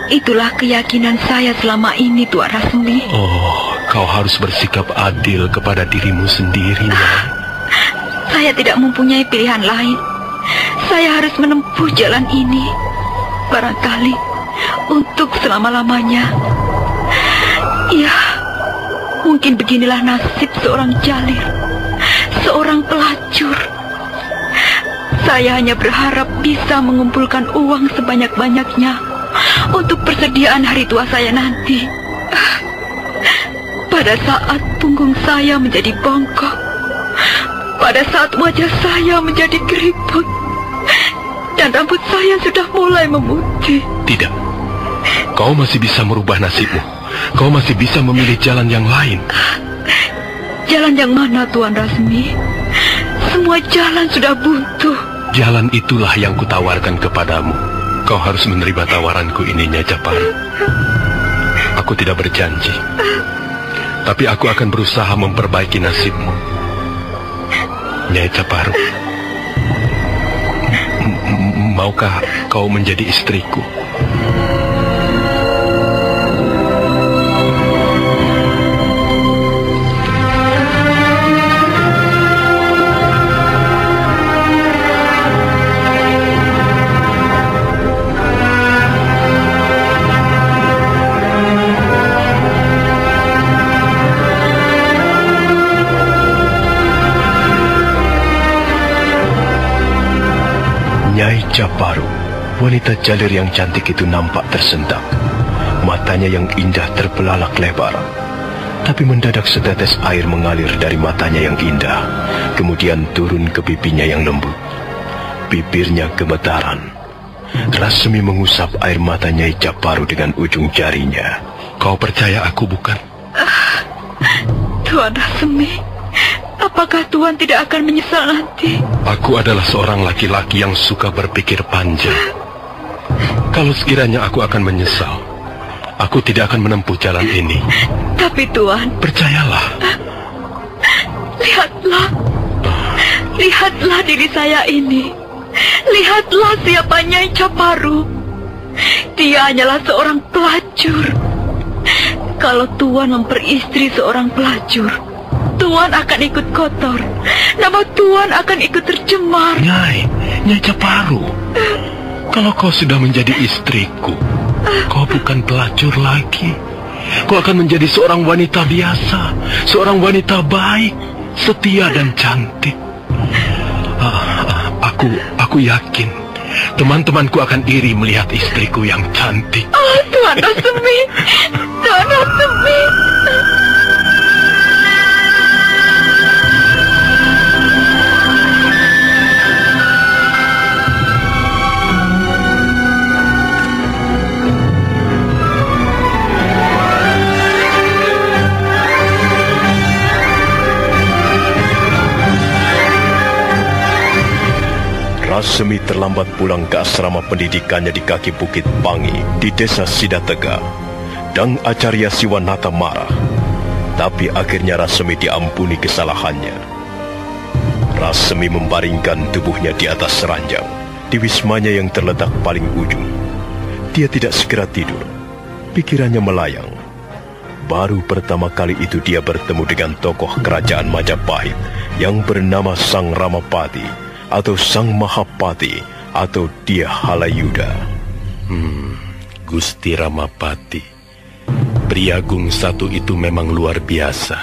itulah keyakinan saya selama ini, Tuan Rasmi.
Oh, kau harus bersikap adil kepada dirimu sendiri, Nyai.
Saya tidak mempunyai pilihan lain. Saya harus menempuh jalan ini. Barangkali untuk selama-lamanya. Iya, mungkin beginilah nasib seorang jalir. Seorang pelacur. Saya hanya berharap bisa mengumpulkan uang sebanyak-banyaknya untuk persediaan hari tua saya nanti. Pada saat punggung saya menjadi bongkok, pada saat wajah saya menjadi keriput, dan rambut saya sudah mulai memutih.
Tidak. Kau masih bisa merubah nasibmu. Kau masih bisa memilih jalan yang lain.
Jalan yang mana, Tuan Rasmi? Semua jalan sudah buntu.
Jalan itulah yang kutawarkan kepadamu. Kau harus menerima tawaranku ini, Nyai Caparu. Aku tidak berjanji. Tapi aku akan berusaha memperbaiki nasibmu. Nyai Caparu. Maukah kau menjadi istriku? Nyai Caparu, wanita jalir yang cantik itu nampak tersentak. Matanya yang indah terbelalak lebar. Tapi mendadak setetes air mengalir dari matanya yang indah, kemudian turun ke pipinya yang lembut. Bibirnya gemetaran. Rasmi mengusap air mata Nyai Caparu dengan ujung jarinya. Kau percaya aku bukan?
Tuan Rasemi, apakah Tuan tidak akan menyesal nanti?
Aku adalah seorang laki-laki yang suka berpikir panjang. Kalau sekiranya aku akan menyesal, aku tidak akan menempuh jalan ini.
Tapi Tuan,
Percayalah,
lihatlah. Lihatlah diri saya ini. Lihatlah siapa Nyai Caparu. Dia hanyalah seorang pelacur. Kalau Tuan memperistri seorang pelacur, Tuan akan ikut kotor. Nama Tuan akan ikut tercemar.
Nyai, Nyai Caparu. Kalau kau sudah menjadi istriku, kau bukan pelacur lagi. Kau akan menjadi seorang wanita biasa, seorang wanita baik, setia dan cantik. Ah, ah, aku, aku yakin teman-temanku akan iri melihat istriku yang cantik.
Oh, Tuan Rasemi. Tuan Rasemi.
Rasemi terlambat pulang ke asrama pendidikannya di kaki Bukit Pangi di desa Sidatega. Dan Acarya Siwanata marah. Tapi akhirnya Rasemi diampuni kesalahannya. Rasemi membaringkan tubuhnya di atas ranjang di wismanya yang terletak paling ujung. Dia tidak segera tidur. Pikirannya melayang. Baru pertama kali itu dia bertemu dengan tokoh kerajaan Majapahit yang bernama Sang Ramapati atau Sang Mahapati atau dia Halayuda.
Hmm, Gusti Ramapati. Priagung satu itu memang luar biasa.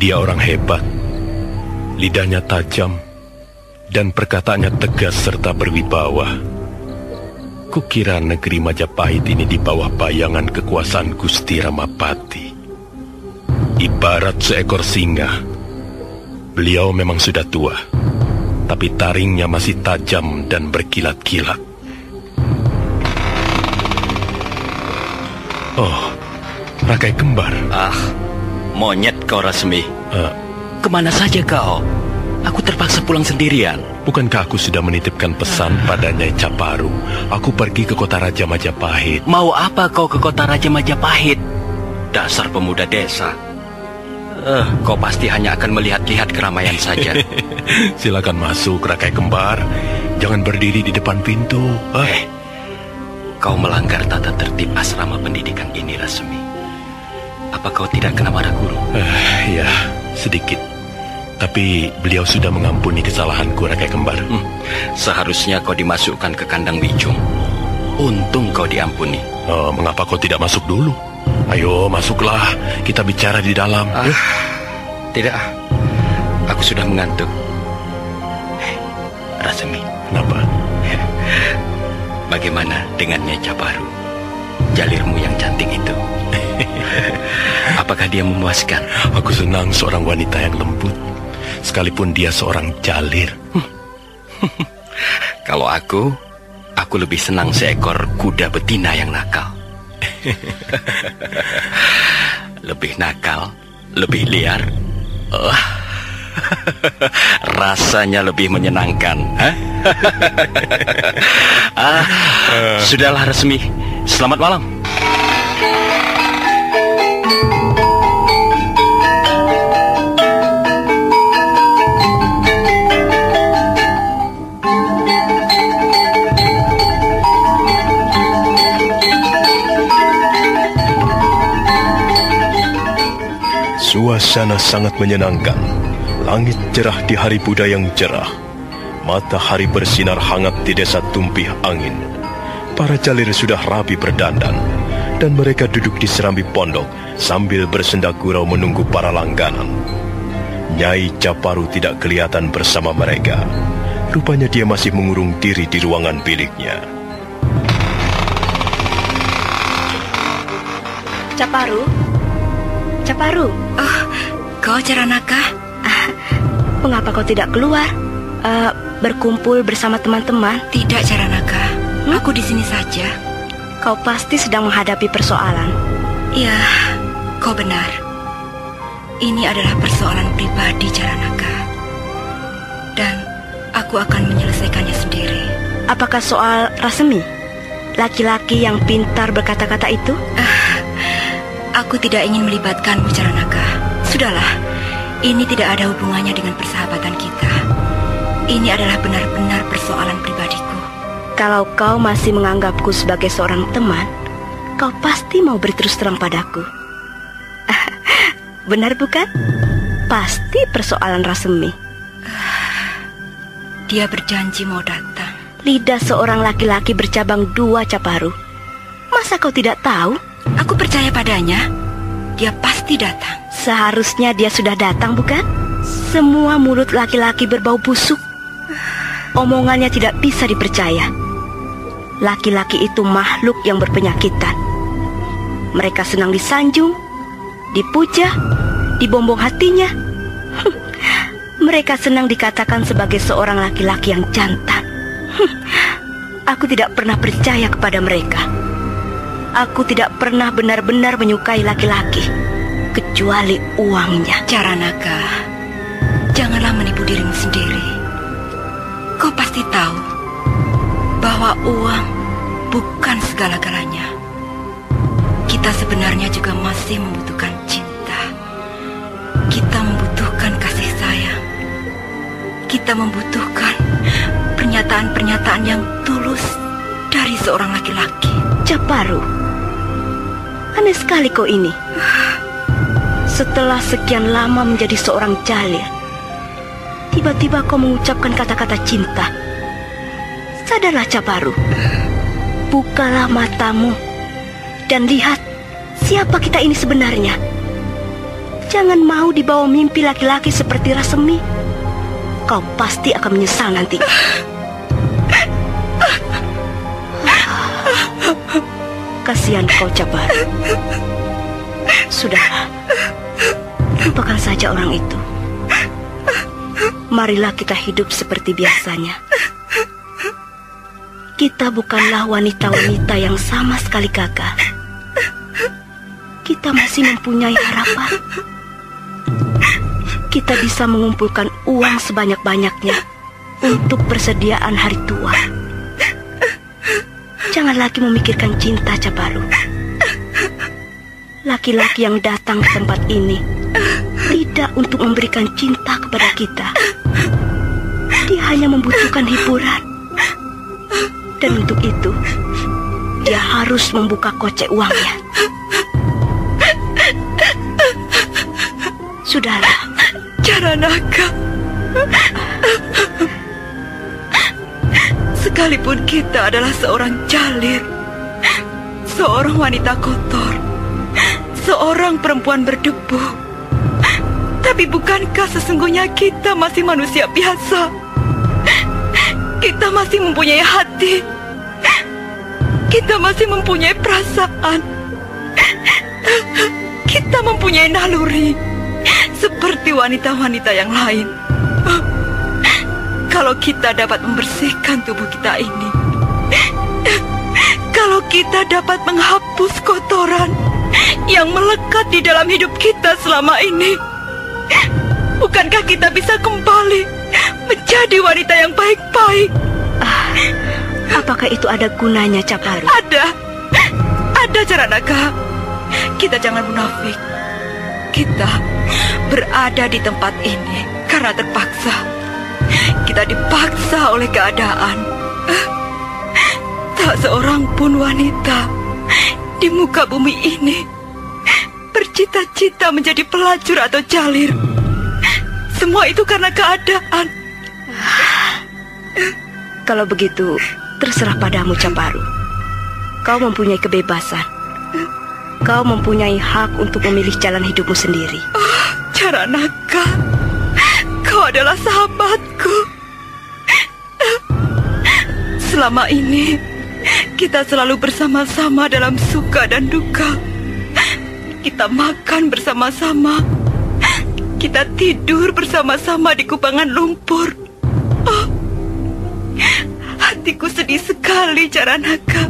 Dia orang hebat. Lidahnya tajam dan perkataannya tegas serta berwibawa. Kukira negeri Majapahit ini di bawah bayangan kekuasaan Gusti Ramapati. Ibarat seekor singa. Beliau memang sudah tua, tapi taringnya masih tajam dan berkilat-kilat. Oh, Rakai Kembar.
Ah, monyet kau Rasmi.
Eh,
Ke mana saja kau? Aku terpaksa pulang sendirian.
bukankah aku sudah menitipkan pesan pada Nyai Caparu? Aku pergi ke kota Raja Majapahit.
Mau apa kau ke kota Raja Majapahit? Dasar pemuda desa. Eh, kau pasti hanya akan melihat-lihat keramaian saja.
Silakan masuk, Rakai Kembar. Jangan berdiri di depan pintu. Ah,
Eh, kau melanggar tata tertib asrama pendidikan ini, Rasmi. Apa kau tidak kena marah guru?
eh, ya, sedikit. Tapi beliau sudah mengampuni kesalahanku, Rakai Kembar.
Hmm, seharusnya kau dimasukkan ke kandang bijung. Untung kau diampuni.
Oh, mengapa kau tidak masuk dulu? Ayo, masuklah. Kita bicara di dalam.
Ah,
Yuk.
tidak. ah. Aku sudah mengantuk. Eh, Rasmi,
Kenapa?
bagaimana dengan Nyai Caparu? Jalirmu yang cantik itu. Apakah dia memuaskan?
Aku senang seorang wanita yang lembut. Sekalipun dia seorang jalir.
Kalau aku, aku lebih senang seekor kuda betina yang nakal. lebih nakal, lebih liar. Oh, rasanya lebih menyenangkan. ah, sudahlah resmi. Selamat malam.
Suasana sangat menyenangkan. Langit cerah di hari Buddha yang cerah. Matahari bersinar hangat di desa Tumpih Angin. Para jalir sudah rapi berdandan dan mereka duduk di serambi pondok sambil bersenda gurau menunggu para langganan. Nyai Caparu tidak kelihatan bersama mereka. Rupanya dia masih mengurung diri di ruangan biliknya.
Caparu? Caparu?
Oh, kau Caranaka?
Ah, mengapa kau tidak keluar? Uh, berkumpul bersama teman-teman?
Tidak, Caranaka. Hmm? Aku di sini saja.
Kau pasti sedang menghadapi persoalan.
Ya, kau benar. Ini adalah persoalan pribadi Caranaka. Dan aku akan menyelesaikannya sendiri.
Apakah soal Rasemi? Laki-laki yang pintar berkata-kata itu?
Uh, aku tidak ingin melibatkanmu Caranaka. Sudahlah, ini tidak ada hubungannya dengan persahabatan kita. Ini adalah benar-benar persoalan pribadiku.
Kalau kau masih menganggapku sebagai seorang teman, kau pasti mau berterus terang padaku. Benar bukan? Pasti persoalan Rasemi.
Dia berjanji mau datang.
Lidah seorang laki-laki bercabang dua caparu. Masa kau tidak tahu?
Aku percaya padanya. Dia pasti datang.
Seharusnya dia sudah datang, bukan? Semua mulut laki-laki berbau busuk. Omongannya tidak bisa dipercaya. Laki-laki itu makhluk yang berpenyakitan. Mereka senang disanjung, dipuja, dibombong hatinya. Mereka senang dikatakan sebagai seorang laki-laki yang jantan. Aku tidak pernah percaya kepada mereka. Aku tidak pernah benar-benar menyukai laki-laki kecuali uangnya.
Caranaka, janganlah menipu dirimu sendiri. Kau pasti tahu bahwa uang bukan segala-galanya. Kita sebenarnya juga masih membutuhkan cinta. Kita membutuhkan kasih sayang. Kita membutuhkan pernyataan-pernyataan yang tulus dari seorang laki-laki.
Caparu, aneh sekali kau ini. Setelah sekian lama menjadi seorang jalir, tiba-tiba kau mengucapkan kata-kata cinta. Sadarlah Caparu, bukalah matamu dan lihat siapa kita ini sebenarnya. Jangan mau dibawa mimpi laki-laki seperti Rasemi. Kau pasti akan menyesal nanti. Kasihan kau Cabar. Sudahlah. Lupakan saja orang itu. Marilah kita hidup seperti biasanya. Kita bukanlah wanita-wanita yang sama sekali gagal. Kita masih mempunyai harapan. Kita bisa mengumpulkan uang sebanyak-banyaknya untuk persediaan hari tua. Jangan lagi memikirkan cinta, Cabaru. Laki-laki yang datang ke tempat ini tidak untuk memberikan cinta kepada kita. Dia hanya membutuhkan hiburan. Dan untuk itu, dia harus membuka kocek uangnya. Sudahlah.
Caranaka. Sekalipun kita adalah seorang jalir, seorang wanita kotor, seorang perempuan berdebu, tapi bukankah sesungguhnya kita masih manusia biasa? Kita masih mempunyai hati. Kita masih mempunyai perasaan. Kita mempunyai naluri seperti wanita-wanita yang lain. Kalau kita dapat membersihkan tubuh kita ini, kalau kita dapat menghapus kotoran yang melekat di dalam hidup kita selama ini, bukankah kita bisa kembali menjadi wanita yang baik-baik?
Ah, apakah itu ada gunanya, Caparu?
Ada, ada Caranaka. Kita jangan munafik. Kita berada di tempat ini karena terpaksa. Kita dipaksa oleh keadaan. Tak seorang pun wanita di muka bumi ini bercita-cita menjadi pelacur atau jalir. Semua itu karena keadaan.
Kalau begitu, terserah padamu, Caparu. Kau mempunyai kebebasan. Kau mempunyai hak untuk memilih jalan hidupmu sendiri.
Oh, Caranaka, kau adalah sahabatku. Selama ini, kita selalu bersama-sama dalam suka dan duka. Kita makan bersama-sama. Kita tidur bersama-sama di kubangan lumpur. Oh, hatiku sedih sekali, Caranaka.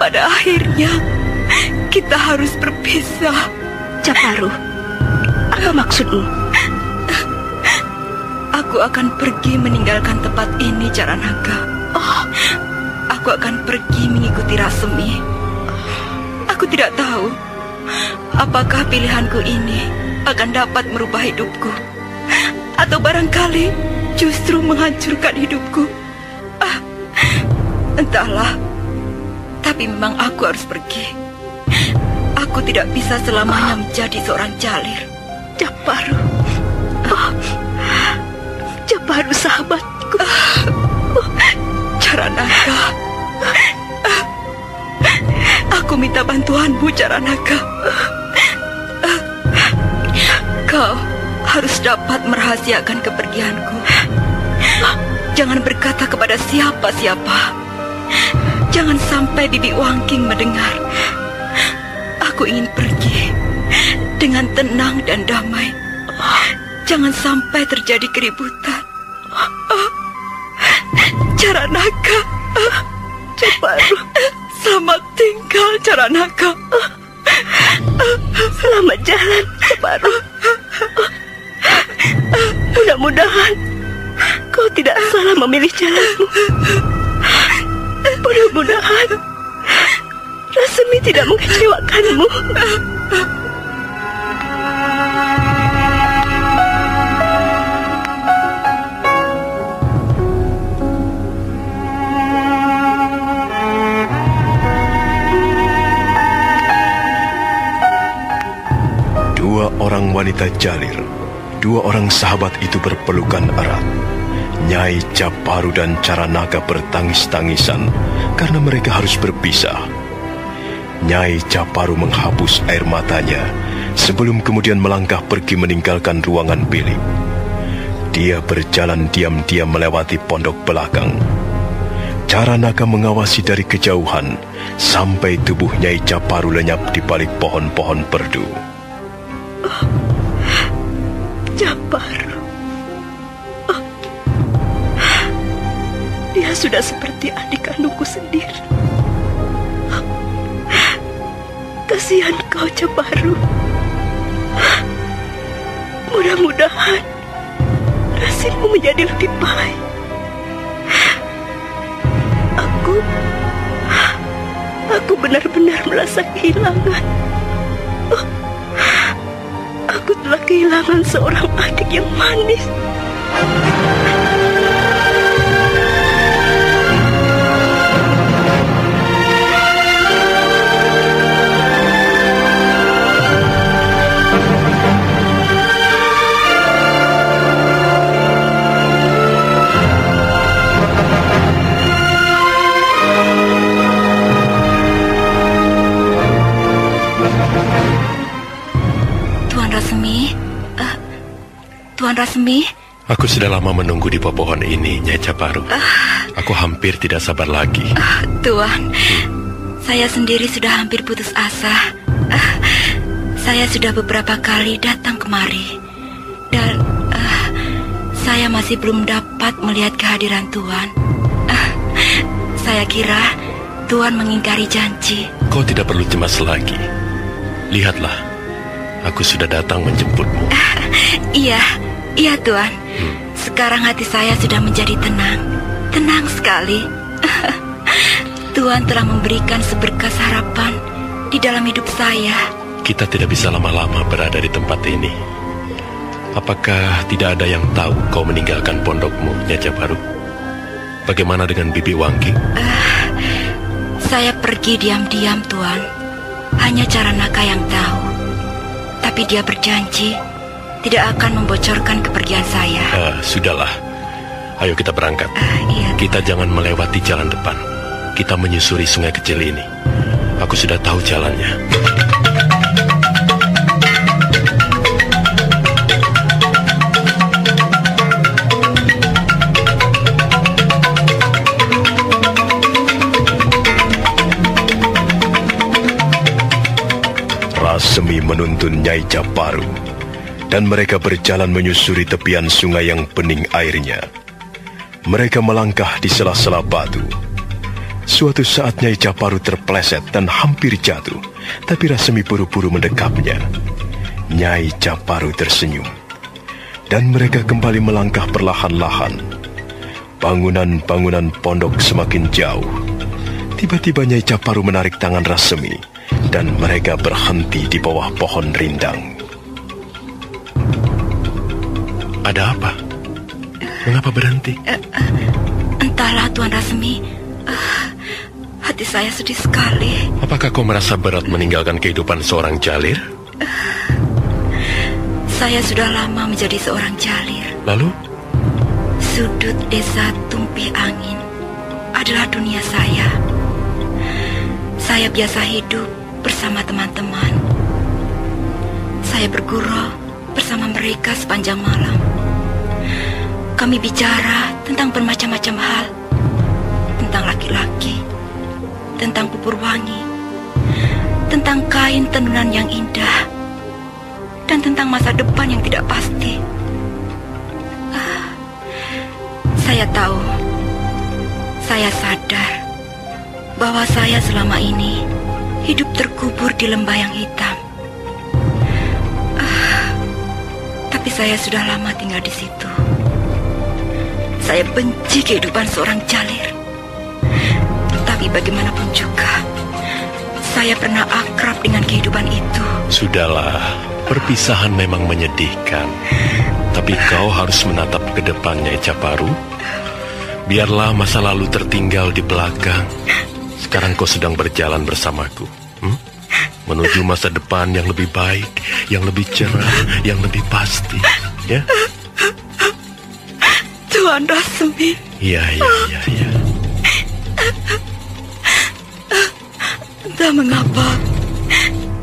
Pada akhirnya, kita harus berpisah.
Caparu, apa maksudmu?
Aku akan pergi meninggalkan tempat ini, Caranaka. Oh, aku akan pergi mengikuti Rasemi. Aku tidak tahu apakah pilihanku ini akan dapat merubah hidupku, atau barangkali justru menghancurkan hidupku. Ah, entahlah. Tapi memang aku harus pergi. Aku tidak bisa selamanya menjadi seorang jalir.
Japaru. Oh, Japaru sahabatku.
Caranaka. Aku minta bantuanmu, Caranaka. Kau harus dapat merahasiakan kepergianku. Jangan berkata kepada siapa-siapa. Jangan sampai Bibi Wangking mendengar. Aku ingin pergi dengan tenang dan damai. Jangan sampai terjadi keributan. Caranaka.
Ceparu.
Selamat tinggal, Caranaka.
Selamat jalan, Ceparu. Mudah-mudahan kau tidak salah memilih jalanmu. Mudah-mudahan Rasemi tidak mengecewakanmu.
Dua orang wanita jalir, dua orang sahabat itu berpelukan erat. Nyai Caparu dan Caranaka bertangis-tangisan karena mereka harus berpisah. Nyai Caparu menghapus air matanya sebelum kemudian melangkah pergi meninggalkan ruangan bilik. Dia berjalan diam-diam melewati pondok belakang. Caranaka mengawasi dari kejauhan sampai tubuh Nyai Caparu lenyap di balik pohon-pohon perdu.
Caparu. Oh, dia sudah seperti adik kandungku sendiri. Kasihan kau, Caparu. Mudah-mudahan nasibmu menjadi lebih baik. Aku, aku benar-benar merasa kehilangan. Aku telah kehilangan seorang adik yang manis.
Tuan Rasmi,
Aku sudah lama menunggu di pohon ini, Nyai Caparu. Aku hampir tidak sabar lagi.
uh, Tuan, saya sendiri sudah hampir putus asa. Uh, saya sudah beberapa kali datang kemari dan uh, saya masih belum dapat melihat kehadiran Tuan. Uh, saya kira Tuan mengingkari janji.
Kau tidak perlu cemas lagi. Lihatlah, aku sudah datang menjemputmu.
Iya, iya Tuan. Sekarang hati saya sudah menjadi tenang. Tenang sekali. Tuhan telah memberikan seberkas harapan di dalam hidup saya.
Kita tidak bisa lama-lama berada di tempat ini. Apakah tidak ada yang tahu kau meninggalkan pondokmu, Nyaja Baru? Bagaimana dengan Bibi Wangki?
Saya pergi diam-diam, Tuan. Hanya cara Naka yang tahu. Tapi dia berjanji tidak akan membocorkan kepergian saya.
Ah, sudahlah. Ayo kita berangkat.
iya.
Kita jangan melewati jalan depan. Kita menyusuri sungai kecil ini. Aku sudah tahu jalannya.
Rasemi menuntun Nyai Japaru dan mereka berjalan menyusuri tepian sungai yang bening airnya. Mereka melangkah di sela-sela batu. Suatu saat Nyai Japaru terpleset dan hampir jatuh, tapi Rasemi buru-buru mendekapnya. Nyai Japaru tersenyum, dan mereka kembali melangkah perlahan-lahan. Bangunan-bangunan pondok semakin jauh. Tiba-tiba Nyai Japaru menarik tangan Rasemi, dan mereka berhenti di bawah pohon rindang.
Ada apa? Mengapa berhenti?
Entahlah, Tuan Rasmi. Ah, hati saya sedih sekali.
Apakah kau merasa berat meninggalkan kehidupan seorang jalir?
Saya sudah lama menjadi seorang jalir.
Lalu?
Sudut desa Tumpi Angin adalah dunia saya. Saya biasa hidup bersama teman-teman. Saya bergurau bersama mereka sepanjang malam. Kami bicara tentang bermacam-macam hal. Tentang laki-laki, tentang pupur wangi, tentang kain tenunan yang indah, dan tentang masa depan yang tidak pasti. Ah, saya tahu, saya sadar bahwa saya selama ini hidup terkubur di lembah yang hitam. Ah, tapi saya sudah lama tinggal di situ. Saya benci kehidupan seorang jalir. Tapi bagaimanapun juga, saya pernah akrab dengan kehidupan itu.
Sudahlah, perpisahan memang menyedihkan. Tapi kau harus menatap ke depannya, Caparu. Biarlah masa lalu tertinggal di belakang. Sekarang kau sedang berjalan bersamaku. Hmm? Menuju masa depan yang lebih baik, yang lebih cerah, yang lebih pasti. Ya?
Tuan Rasmi.
Iya, iya, iya, iya.
Entah mengapa,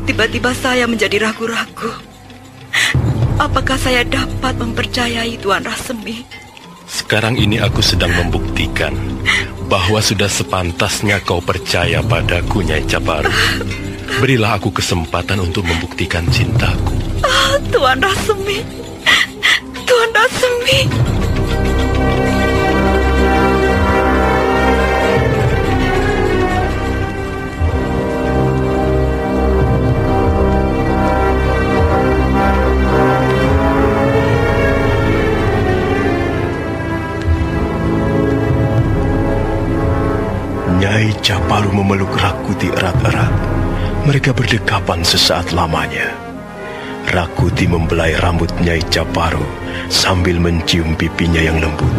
tiba-tiba saya menjadi ragu-ragu. Apakah saya dapat mempercayai Tuan Rasmi?
Sekarang ini aku sedang membuktikan bahwa sudah sepantasnya kau percaya padaku, Nyai Caparu. Berilah aku kesempatan untuk membuktikan cintaku.
Ah, Tuan Rasmi. Tuan Rasmi.
Japaru memeluk Rakuti erat-erat. Mereka berdekapan sesaat lamanya. Rakuti membelai rambut Nyai Japaru sambil mencium pipinya yang lembut.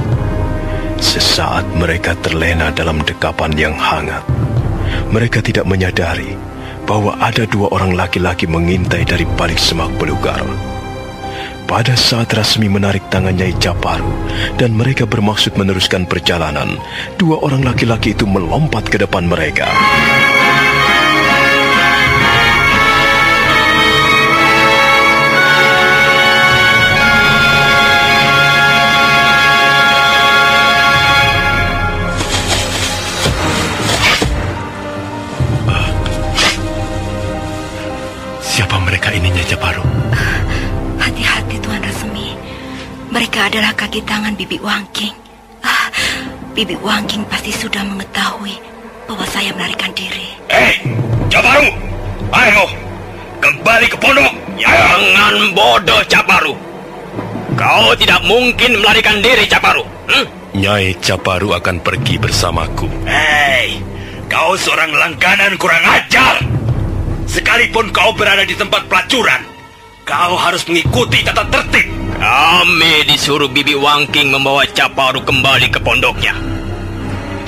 Sesaat mereka terlena dalam dekapan yang hangat. Mereka tidak menyadari bahwa ada dua orang laki-laki mengintai dari balik semak belukar. Pada saat Rasmi menarik tangan Nyai Japaru dan mereka bermaksud meneruskan perjalanan, dua orang laki-laki itu melompat ke depan mereka.
Adalah kaki tangan Bibi Wangking. Ah, Bibi Wangking pasti sudah mengetahui bahwa saya melarikan diri.
Eh, Japaru, ayo kembali ke pondok. Jangan bodoh, Japaru. Kau tidak mungkin melarikan diri, Japaru. Hmm?
Nyai Caparu akan pergi bersamaku.
Hei, kau seorang langganan kurang ajar. Sekalipun kau berada di tempat pelacuran, kau harus mengikuti tata tertib. Kami disuruh Bibi Wangking membawa Caparu kembali ke pondoknya.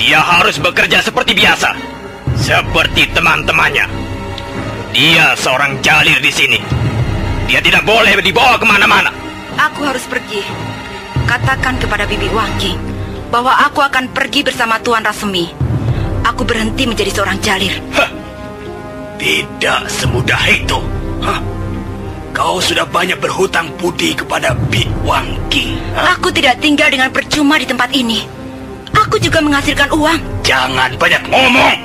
Dia harus bekerja seperti biasa.
seperti teman-temannya. Dia seorang jalir di sini. Dia tidak boleh dibawa ke mana-mana.
Aku harus pergi. Katakan kepada Bibi Wangking bahwa aku akan pergi bersama Tuan Rasemi. Aku berhenti menjadi seorang jalir.
Hah, tidak semudah itu. Hah? Kau sudah banyak berhutang budi kepada Bi Wangking.
Aku tidak tinggal dengan percuma di tempat ini. Aku juga menghasilkan uang.
Jangan banyak ngomong.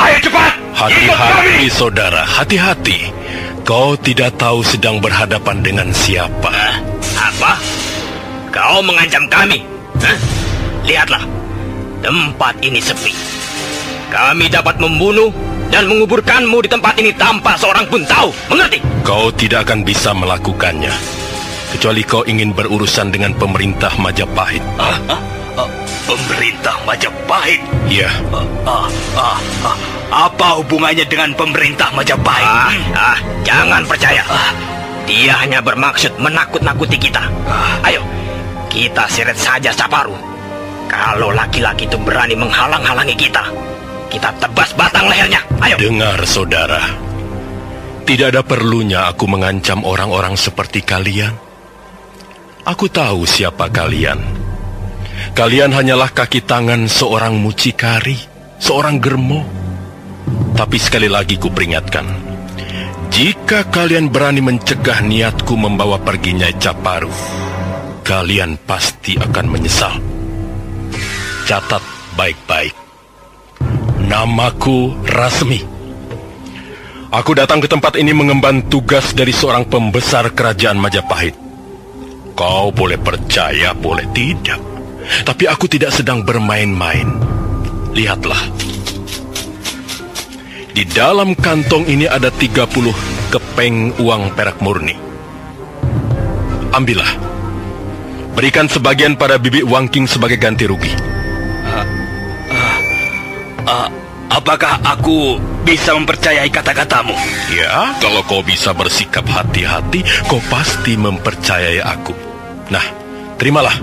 Ayo cepat.
Hati-hati saudara, hati-hati. Kau tidak tahu sedang berhadapan dengan siapa.
Hah? Apa? Kau mengancam kami? Hah? Lihatlah, tempat ini sepi. Kami dapat membunuh dan menguburkanmu di tempat ini tanpa seorang pun tahu. Mengerti?
Kau tidak akan bisa melakukannya. Kecuali kau ingin berurusan dengan pemerintah Majapahit.
Ah, ah, ah, pemerintah Majapahit?
Ya.
Ah, ah, ah, ah. Apa hubungannya dengan pemerintah Majapahit? Ah, ah, jangan percaya. Ah, dia hanya bermaksud menakut-nakuti kita. Ah, ayo, kita seret saja Saparu. Kalau laki-laki itu berani menghalang-halangi kita, kita tebas batang lehernya. Ayo.
Dengar, saudara. Tidak ada perlunya aku mengancam orang-orang seperti kalian. Aku tahu siapa kalian. Kalian hanyalah kaki tangan seorang mucikari, seorang germo. Tapi sekali lagi ku peringatkan, jika kalian berani mencegah niatku membawa pergi Nyai Caparu, kalian pasti akan menyesal. Catat baik-baik. Namaku Rasmi. Aku datang ke tempat ini mengemban tugas dari seorang pembesar kerajaan Majapahit. Kau boleh percaya, boleh tidak. Tapi aku tidak sedang bermain-main. Lihatlah. Di dalam kantong ini ada 30 kepeng uang perak murni. Ambillah. Berikan sebagian pada Bibi Wangking sebagai ganti rugi.
Uh, apakah aku bisa mempercayai kata-katamu?
Ya, kalau kau bisa bersikap hati-hati, kau pasti mempercayai aku. Nah, terimalah.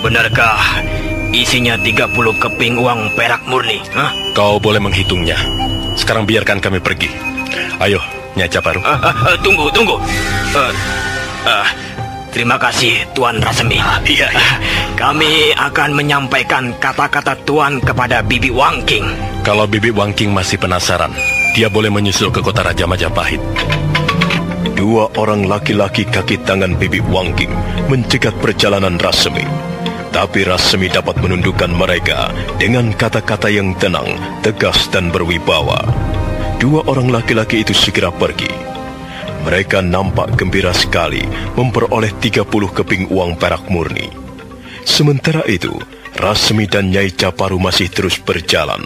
Benarkah isinya 30 keping uang perak murni? Hah?
Kau boleh menghitungnya. Sekarang biarkan kami pergi. Ayo, Nyai Caparu.
Uh, uh, uh, tunggu, tunggu. Uh, uh, Terima kasih Tuan Rasemi. Ah, iya, iya. Kami akan menyampaikan kata-kata Tuan kepada Bibi Wangking.
Kalau Bibi Wangking masih penasaran, dia boleh menyusul ke kota Raja Majapahit. Dua orang laki-laki kaki tangan Bibi Wangking mencegat perjalanan Rasemi. Tapi Rasemi dapat menundukkan mereka dengan kata-kata yang tenang, tegas dan berwibawa. Dua orang laki-laki itu segera pergi. Mereka nampak gembira sekali memperoleh 30 keping uang perak murni. Sementara itu, Rasmi dan Nyai Caparu masih terus berjalan.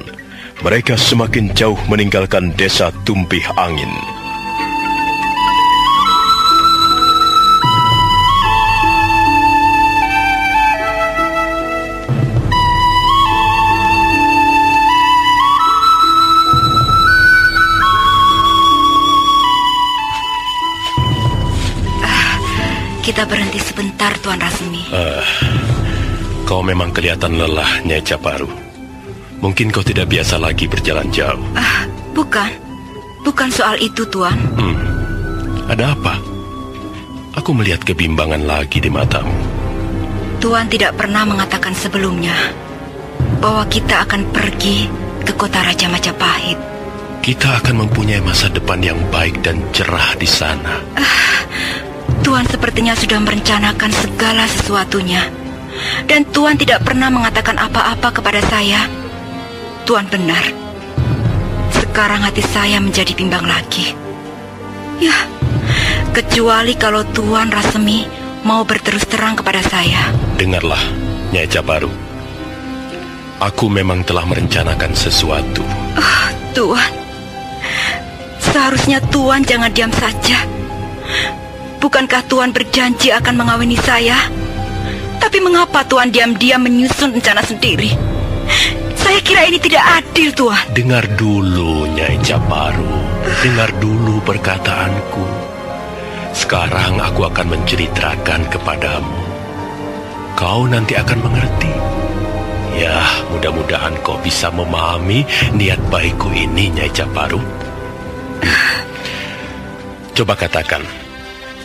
Mereka semakin jauh meninggalkan desa Tumpih Angin.
Kita berhenti sebentar, Tuan Rasmi.
Uh, kau memang kelihatan lelah, Nyai Caparu. Mungkin kau tidak biasa lagi berjalan jauh.
Ah, bukan. Bukan soal itu, Tuan.
Hmm. Ada apa? Aku melihat kebimbangan lagi di matamu.
Tuan tidak pernah mengatakan sebelumnya bahwa kita akan pergi ke kota Raja Majapahit.
Kita akan mempunyai masa depan yang baik dan cerah di sana.
Ah, Tuhan sepertinya sudah merencanakan segala sesuatunya. Dan Tuhan tidak pernah mengatakan apa-apa kepada saya. Tuhan benar. Sekarang hati saya menjadi bimbang lagi. Ya, kecuali kalau Tuhan Rasemi mau berterus terang kepada saya.
Dengarlah, Nyai Caparu. Aku memang telah merencanakan sesuatu.
Oh, Tuhan. Seharusnya Tuhan jangan diam saja. Bukankah Tuhan berjanji akan mengawini saya? Tapi mengapa Tuhan diam-diam menyusun rencana sendiri? Saya kira ini tidak adil, Tuhan.
Dengar dulu, Nyai Caparu. Dengar dulu perkataanku. Sekarang aku akan menceritakan kepadamu. Kau nanti akan mengerti. Ya, mudah-mudahan kau bisa memahami niat baikku ini, Nyai Caparu. Coba katakan,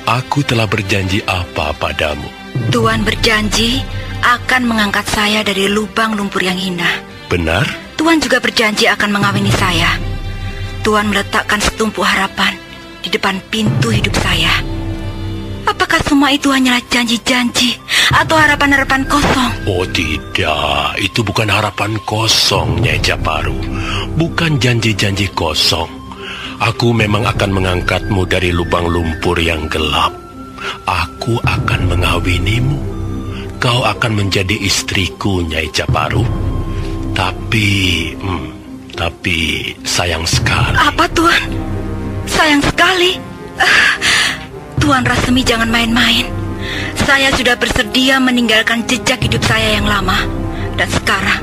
aku telah berjanji apa padamu?
Tuan berjanji akan mengangkat saya dari lubang lumpur yang hina.
Benar?
Tuan juga berjanji akan mengawini saya. Tuan meletakkan setumpu harapan di depan pintu hidup saya. Apakah semua itu hanyalah janji-janji atau harapan-harapan kosong?
Oh tidak, itu bukan harapan kosong, Nyai Japaru. Bukan janji-janji kosong. Aku memang akan mengangkatmu dari lubang lumpur yang gelap. Aku akan mengawinimu. Kau akan menjadi istriku, Nyai Japaru. Tapi, hmm, tapi sayang sekali.
Apa, Tuan? Sayang sekali. Ah, Tuan Rasmi jangan main-main. Saya sudah bersedia meninggalkan jejak hidup saya yang lama. Dan sekarang...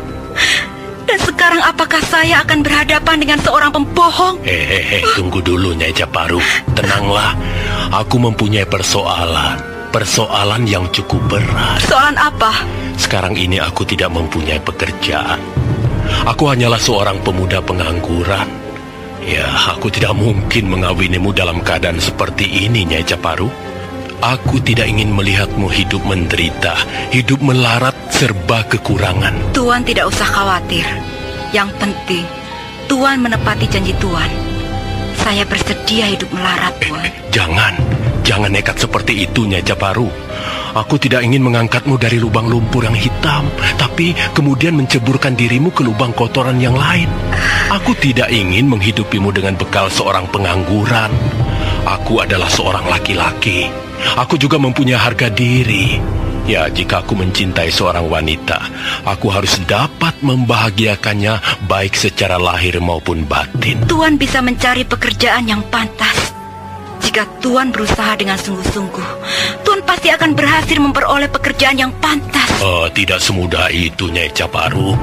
Sekarang apakah saya akan berhadapan dengan seorang pembohong?
Hehehe, tunggu dulu Nyai Japaru. Tenanglah, aku mempunyai persoalan. Persoalan yang cukup berat.
Persoalan apa?
Sekarang ini aku tidak mempunyai pekerjaan. Aku hanyalah seorang pemuda pengangguran. Ya, aku tidak mungkin mengawinimu dalam keadaan seperti ini, Nyai Japaru. Aku tidak ingin melihatmu hidup menderita, hidup melarat serba kekurangan.
Tuan tidak usah khawatir. Yang penting, Tuan menepati janji Tuan. Saya bersedia hidup melarat, Tuan.
Jangan, jangan nekat seperti itu, Nyai Japaru. Aku tidak ingin mengangkatmu dari lubang lumpur yang hitam, tapi kemudian menceburkan dirimu ke lubang kotoran yang lain. Aku tidak ingin menghidupimu dengan bekal seorang pengangguran. Aku adalah seorang laki-laki. Aku juga mempunyai harga diri. Ya, jika aku mencintai seorang wanita, aku harus dapat membahagiakannya baik secara lahir maupun batin.
Tuan bisa mencari pekerjaan yang pantas. Jika Tuan berusaha dengan sungguh-sungguh, Tuan pasti akan berhasil memperoleh pekerjaan yang pantas.
Oh, tidak semudah itu, Nyai Caparu.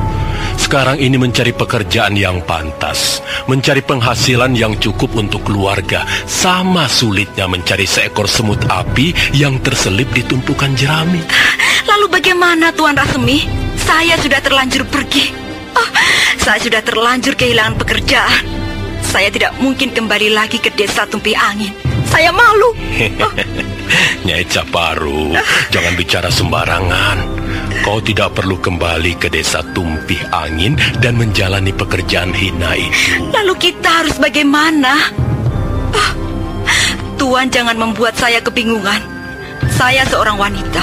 Sekarang ini mencari pekerjaan yang pantas, mencari penghasilan yang cukup untuk keluarga, sama sulitnya mencari seekor semut api yang terselip di tumpukan jerami.
Lalu bagaimana Tuan Rasemi? Saya sudah terlanjur pergi. Oh, saya sudah terlanjur kehilangan pekerjaan. Saya tidak mungkin kembali lagi ke desa Tumpi Angin. Saya malu.
Nyai Caparu, jangan bicara sembarangan. Kau tidak perlu kembali ke desa Tumpih Angin dan menjalani pekerjaan hina itu.
Lalu kita harus bagaimana? Oh, Tuan jangan membuat saya kebingungan. Saya seorang wanita.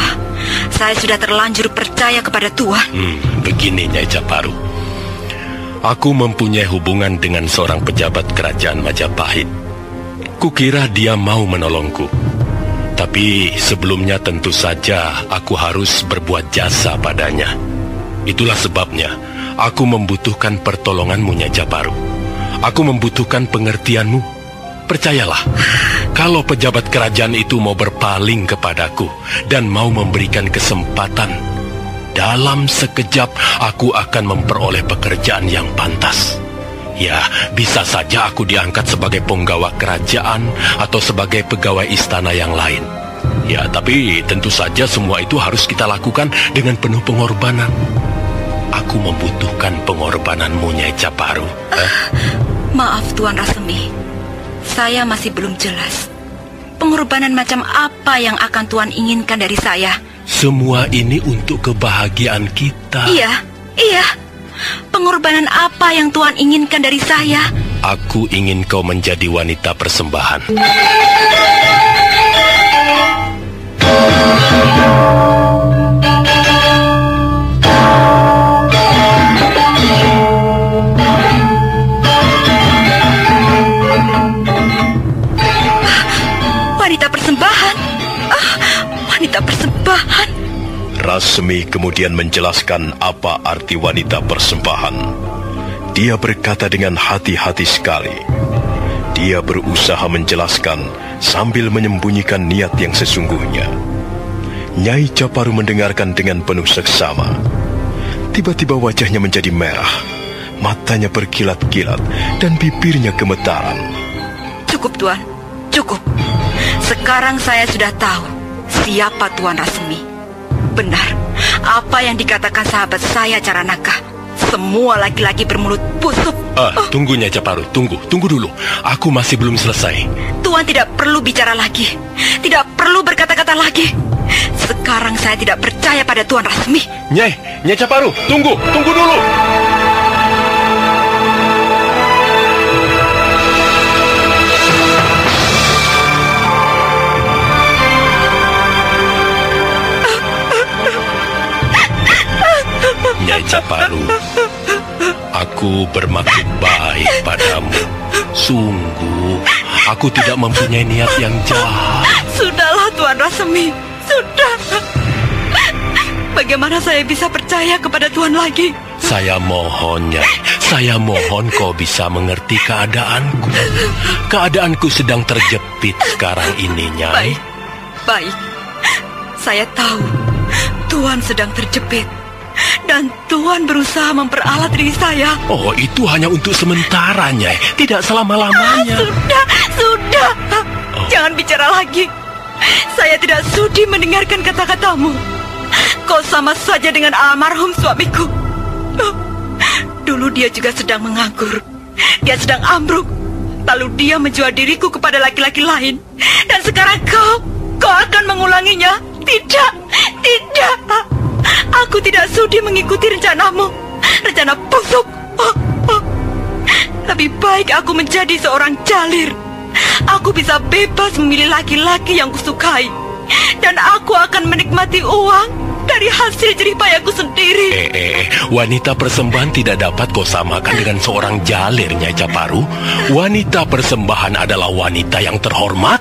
Saya sudah terlanjur percaya kepada Tuan.
Hmm, begini Nyai Caparu. Aku mempunyai hubungan dengan seorang pejabat kerajaan Majapahit. Kukira dia mau menolongku. Tapi sebelumnya tentu saja aku harus berbuat jasa padanya. Itulah sebabnya aku membutuhkan pertolonganmu, Nyai Japaru. Aku membutuhkan pengertianmu. Percayalah, kalau pejabat kerajaan itu mau berpaling kepadaku dan mau memberikan kesempatan, dalam sekejap aku akan memperoleh pekerjaan yang pantas. Ya, bisa saja aku diangkat sebagai penggawa kerajaan atau sebagai pegawai istana yang lain. Ya, tapi tentu saja semua itu harus kita lakukan dengan penuh pengorbanan. Aku membutuhkan pengorbananmu, Nyai Caparu. Eh?
Maaf, Tuan Rasemi. Saya masih belum jelas. Pengorbanan macam apa yang akan Tuan inginkan dari saya?
Semua ini untuk kebahagiaan kita.
Iya, iya. Pengorbanan apa yang Tuhan inginkan dari saya?
Aku ingin kau menjadi wanita persembahan. Rasmi kemudian menjelaskan apa arti wanita persembahan. Dia berkata dengan hati-hati sekali. Dia berusaha menjelaskan sambil menyembunyikan niat yang sesungguhnya. Nyai Caparu mendengarkan dengan penuh seksama. Tiba-tiba wajahnya menjadi merah, matanya berkilat-kilat, dan bibirnya gemetaran.
Cukup, Tuan. Cukup. Sekarang saya sudah tahu siapa Tuan Rasmi. Benar, apa yang dikatakan sahabat saya Caranaka. Semua laki-laki bermulut busuk.
Ah, tunggu Nyai Caparu, tunggu, tunggu dulu. Aku masih belum selesai.
Tuan tidak perlu bicara lagi. Tidak perlu berkata-kata lagi. Sekarang saya tidak percaya pada Tuan Rasmi.
Nyai, Nyai Caparu, tunggu, tunggu dulu. Nyai Caparu, aku bermaksud baik padamu. Sungguh, aku tidak mempunyai niat yang jahat.
Sudahlah Tuan Rasmi, sudah. Bagaimana saya bisa percaya kepada Tuan lagi?
Saya mohon, Nyai. Saya mohon kau bisa mengerti keadaanku. Keadaanku sedang terjepit sekarang ini, Nyai.
Baik, baik. Saya tahu Tuan sedang terjepit. Dan Tuan berusaha memperalat diri saya.
Oh, itu hanya untuk sementara, Nyai. Tidak selama-lamanya.
Sudah, sudah. Jangan bicara lagi. Saya tidak sudi mendengarkan kata-katamu. Kau sama saja dengan almarhum suamiku. Oh, Dulu dia juga sedang menganggur. Dia sedang ambruk. Lalu dia menjual diriku kepada laki-laki lain. Dan sekarang kau, kau akan mengulanginya. Tidak, tidak. Aku tidak sudi mengikuti rencanamu. Rencana busuk. Oh, oh. Lebih baik aku menjadi seorang jalir. Aku bisa bebas memilih laki-laki yang kusukai. Dan aku akan menikmati uang dari hasil jeripayaku sendiri.
Eh, eh, eh, wanita persembahan tidak dapat kau samakan dengan seorang jalir, Nyai Caparu. Wanita persembahan adalah wanita yang terhormat.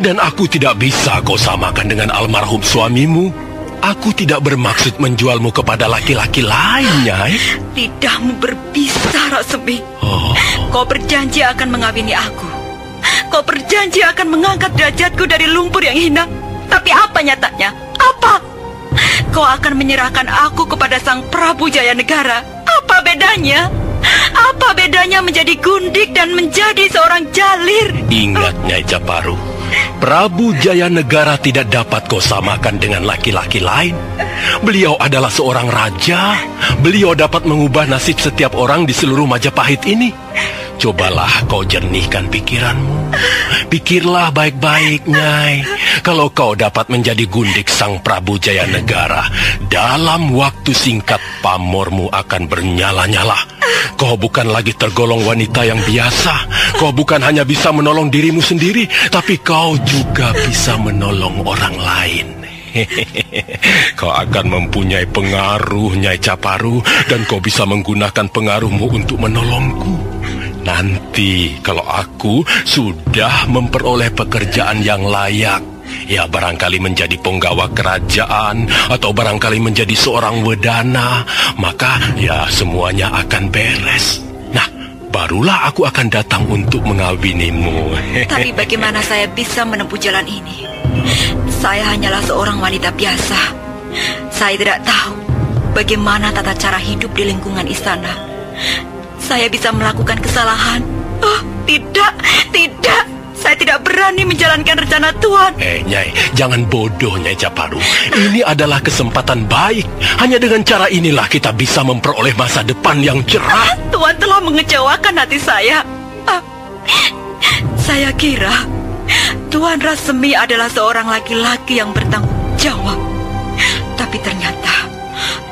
Dan aku tidak bisa kau samakan dengan almarhum suamimu. Aku tidak bermaksud menjualmu kepada laki-laki lain, Nyai.
Lidahmu berbisa, Rasemi.
Oh,
Kau berjanji akan mengawini aku. Kau berjanji akan mengangkat derajatku dari lumpur yang hina. Tapi apa nyatanya? Apa? Kau akan menyerahkan aku kepada Sang Prabu Jaya Negara. Apa bedanya? Apa bedanya menjadi gundik dan menjadi seorang jalir?
ingat, Nyai Caparu. Prabu Jaya Negara tidak dapat kau samakan dengan laki-laki lain. Beliau adalah seorang raja. Beliau dapat mengubah nasib setiap orang di seluruh Majapahit ini. Cobalah kau jernihkan pikiranmu. Pikirlah baik-baik, Nyai. Kalau kau dapat menjadi gundik Sang Prabu Jaya Negara, dalam waktu singkat pamormu akan bernyala-nyala. Kau bukan lagi tergolong wanita yang biasa. Kau bukan hanya bisa menolong dirimu sendiri, tapi kau juga bisa menolong orang lain. kau akan mempunyai pengaruh, Nyai Caparu, dan kau bisa menggunakan pengaruhmu untuk menolongku. Nanti, kalau aku sudah memperoleh pekerjaan yang layak, ya barangkali menjadi penggawa kerajaan atau barangkali menjadi seorang wedana, maka ya semuanya akan beres. Nah, barulah aku akan datang untuk mengawinimu.
Tapi bagaimana saya bisa menempuh jalan ini? Saya hanyalah seorang wanita biasa. Saya tidak tahu bagaimana tata cara hidup di lingkungan istana. Saya bisa melakukan kesalahan. Oh, tidak, tidak. Saya tidak berani menjalankan rencana Tuhan.
Eh, Nyai, jangan bodoh, Nyai Caparu. Ini adalah kesempatan baik. Hanya dengan cara inilah kita bisa memperoleh masa depan yang cerah.
Tuhan telah mengecewakan hati saya. Ah, saya kira Tuan Rasemi adalah seorang laki-laki yang bertanggung jawab.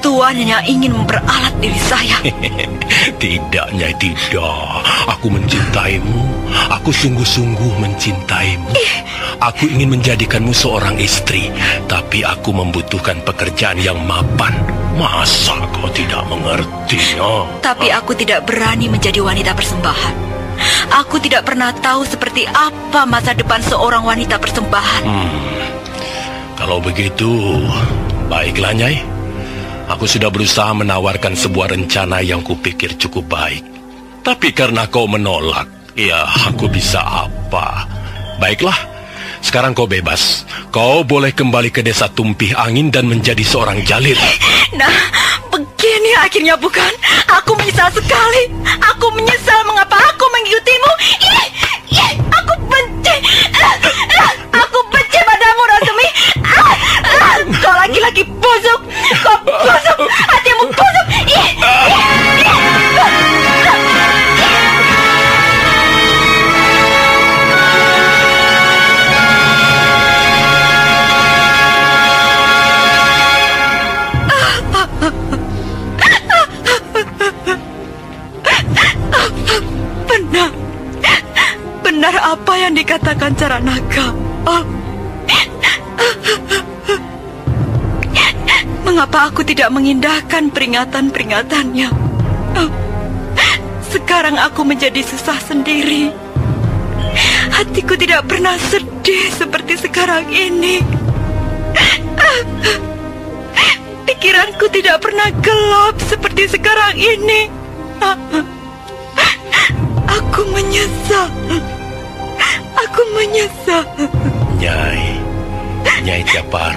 Tuan hanya ingin memperalat diri saya.
tidak, Nyai, tidak. Aku mencintaimu. Aku sungguh-sungguh mencintaimu. Aku ingin menjadikanmu seorang istri, tapi aku membutuhkan pekerjaan yang mapan. Masa kau tidak mengerti? Oh?
Tapi aku tidak berani menjadi wanita persembahan. Aku tidak pernah tahu seperti apa masa depan seorang wanita persembahan.
Hmm. Kalau begitu, baiklah, Nyai. Aku sudah berusaha menawarkan sebuah rencana yang kupikir cukup baik. Tapi karena kau menolak, ya aku bisa apa? Baiklah, sekarang kau bebas. Kau boleh kembali ke desa Tumpih Angin dan menjadi seorang jalir.
Nah, begini akhirnya bukan? Aku menyesal sekali. Aku menyesal mengapa aku mengikutimu. Ih, ih, aku benci. Kau laki-laki busuk. Kau busuk. Hatimu busuk. Benar. Benar apa yang dikatakan Caranaka. Oh. Mengapa aku tidak mengindahkan peringatan-peringatannya? Oh. Sekarang aku menjadi susah sendiri. Hatiku tidak pernah sedih seperti sekarang ini. Pikiranku tidak pernah gelap seperti sekarang ini. Aku menyesal. Aku menyesal.
Nyai, Nyai Japar,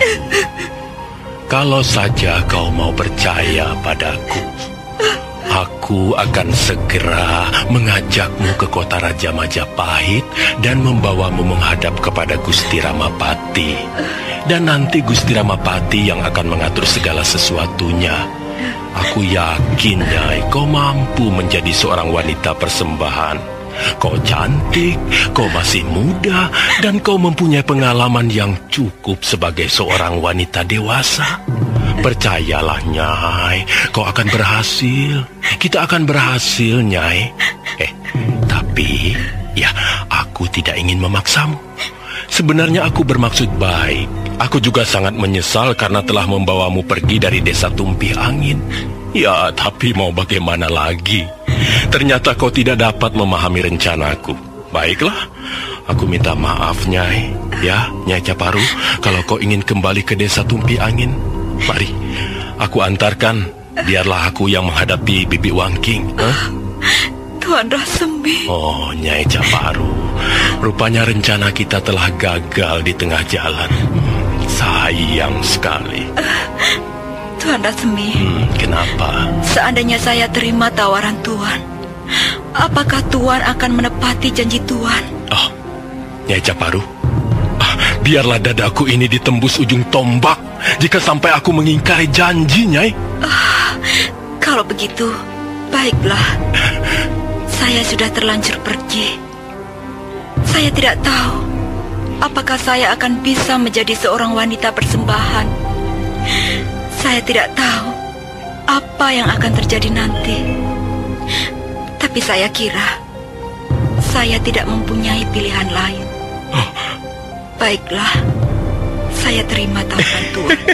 kalau saja kau mau percaya padaku, aku akan segera mengajakmu ke kota Raja Majapahit dan membawamu menghadap kepada Gusti Ramapati. Dan nanti Gusti Ramapati yang akan mengatur segala sesuatunya. Aku yakin, Nyai, kau mampu menjadi seorang wanita persembahan. Kau cantik, kau masih muda, dan kau mempunyai pengalaman yang cukup sebagai seorang wanita dewasa. Percayalah, Nyai, kau akan berhasil. Kita akan berhasil, Nyai. Eh, tapi, ya, aku tidak ingin memaksamu. Sebenarnya aku bermaksud baik. Aku juga sangat menyesal karena telah membawamu pergi dari desa Tumpi Angin. Ya, tapi mau bagaimana lagi? Ternyata kau tidak dapat memahami rencanaku. Baiklah, aku minta maaf, Nyai. Ya, Nyai Caparu, kalau kau ingin kembali ke desa Tumpi Angin, mari, aku antarkan. Biarlah aku yang menghadapi Bibi Wangking. Huh?
Tuan Rasemi.
Oh, Nyai Caparu. Rupanya rencana kita telah gagal di tengah jalan. Hmm, sayang sekali.
Tuan Rasemi.
Hmm, kenapa?
Seandainya saya terima tawaran Tuan, apakah Tuan akan menepati janji Tuan?
Oh, Nyai Caparu. Ah, biarlah dadaku ini ditembus ujung tombak jika sampai aku mengingkari janji, Nyai.
Ah, kalau begitu, baiklah. Saya sudah terlanjur pergi. Saya tidak tahu apakah saya akan bisa menjadi seorang wanita persembahan. Saya tidak tahu apa yang akan terjadi nanti. Tapi saya kira saya tidak mempunyai pilihan lain. Baiklah, saya terima tawaran Tuan.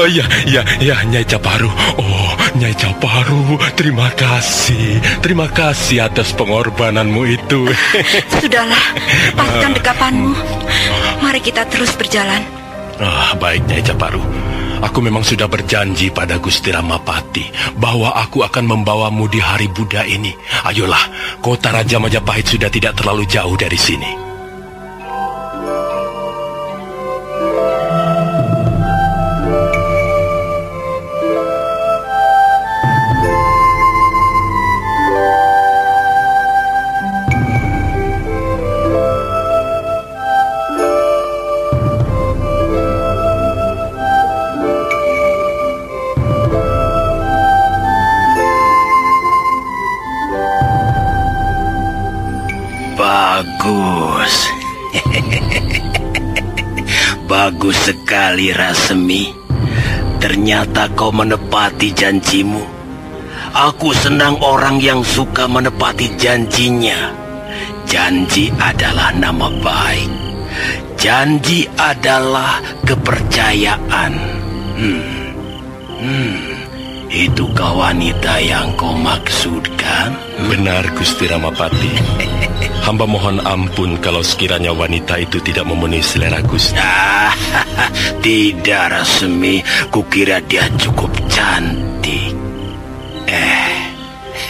Oh ya, ya, ya, Nyai Caparu. Oh, Nyai Caparu, terima kasih. Terima kasih atas pengorbananmu itu.
Sudahlah, lepaskan dekapanmu. Mari kita terus berjalan.
Ah, baik, Nyai Caparu. Aku memang sudah berjanji pada Gusti Ramapati bahwa aku akan membawamu di hari Buddha ini. Ayolah, kota Raja Majapahit sudah tidak terlalu jauh dari sini.
Bagus. Bagus sekali Rasemi. Ternyata kau menepati janjimu. Aku senang orang yang suka menepati janjinya. Janji adalah nama baik. Janji adalah kepercayaan. Hmm. Hmm. Itukah wanita yang kau maksudkan?
Benar, Gusti Ramapati. Hamba mohon ampun kalau sekiranya wanita itu tidak memenuhi selera Gusti.
Ah, tidak, Rasmi. Kukira dia cukup cantik. Eh,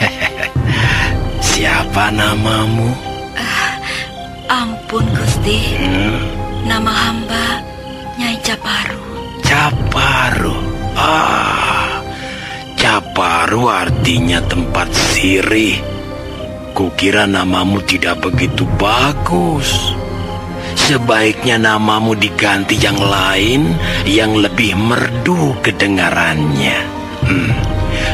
siapa namamu?
Uh, ampun, Gusti. Hmm? Nama hamba Nyai Caparu.
Caparu? Ah, Caparu artinya tempat sirih. Kukira namamu tidak begitu bagus. Sebaiknya namamu diganti yang lain yang lebih merdu kedengarannya. Hmm,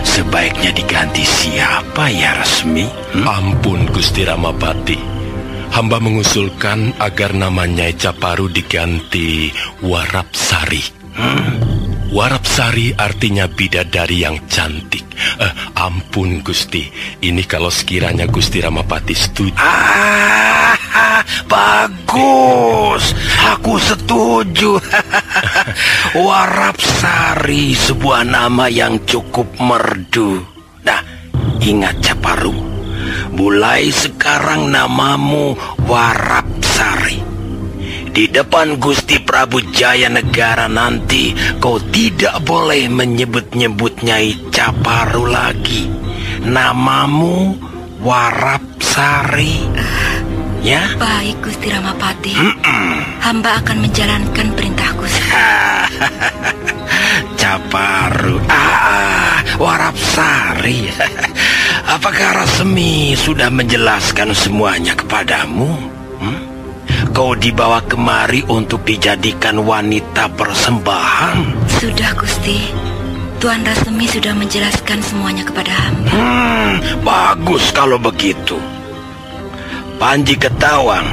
sebaiknya diganti siapa ya resmi?
Hmm? Ampun Gusti Ramapati. Hamba mengusulkan agar namanya Caparu diganti Warap Sari.
Hmm,
Warapsari artinya bidadari yang cantik. Eh, ampun Gusti, ini kalau sekiranya Gusti Ramapati setuju.
Ah, bagus, aku setuju. Warapsari sebuah nama yang cukup merdu. Nah, ingat Caparu, mulai sekarang namamu Warapsari. Di depan Gusti Prabu Jaya Negara nanti kau tidak boleh menyebut-nyebut Nyai Caparu lagi. Namamu Warapsari. Ya?
Baik Gusti Ramapati. Hamba akan menjalankan perintah Gusti.
Caparu. Ah, Warapsari. Apakah Rasemi sudah menjelaskan semuanya kepadamu? Hmm? Kau dibawa kemari untuk dijadikan wanita persembahan.
Sudah Gusti. Tuan Rasemi sudah menjelaskan semuanya kepada hamba.
Hmm, bagus kalau begitu. Panji Ketawang.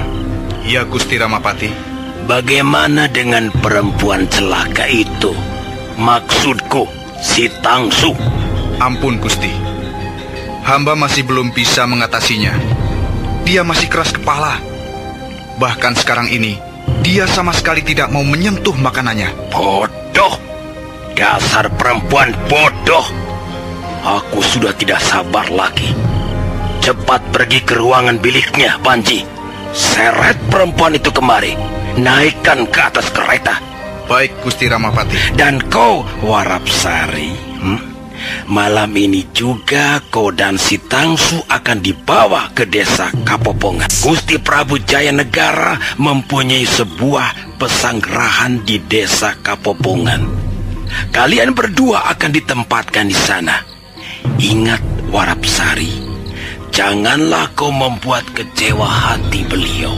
Ya Gusti Ramapati.
Bagaimana dengan perempuan celaka itu? Maksudku, si Tangsu.
Ampun Gusti. Hamba masih belum bisa mengatasinya. Dia masih keras kepala. Bahkan sekarang ini, dia sama sekali tidak mau menyentuh makanannya.
Bodoh. Dasar perempuan bodoh. Aku sudah tidak sabar lagi. Cepat pergi ke ruangan biliknya, Panji. Seret perempuan itu kemari. Naikkan ke atas kereta.
Baik, Gusti Ramapati.
Dan kau, Warapsari, hmm? Malam ini juga kau dan si Tangsu akan dibawa ke desa Kapopongan. Gusti Prabu Jaya Negara mempunyai sebuah pesanggerahan di desa Kapopongan. Kalian berdua akan ditempatkan di sana. Ingat, Warapsari, janganlah kau membuat kecewa hati beliau.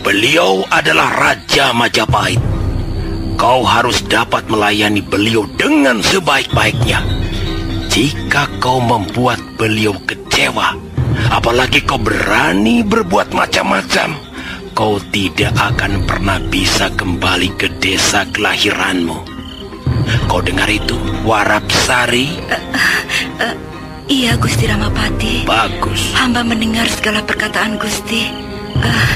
Beliau adalah Raja Majapahit. Kau harus dapat melayani beliau dengan sebaik-baiknya. Jika kau membuat beliau kecewa, apalagi kau berani berbuat macam-macam, kau tidak akan pernah bisa kembali ke desa kelahiranmu. Kau dengar itu, Warapsari?
Uh, uh, iya, Gusti Ramapati.
Bagus.
Hamba mendengar segala perkataan Gusti. Uh,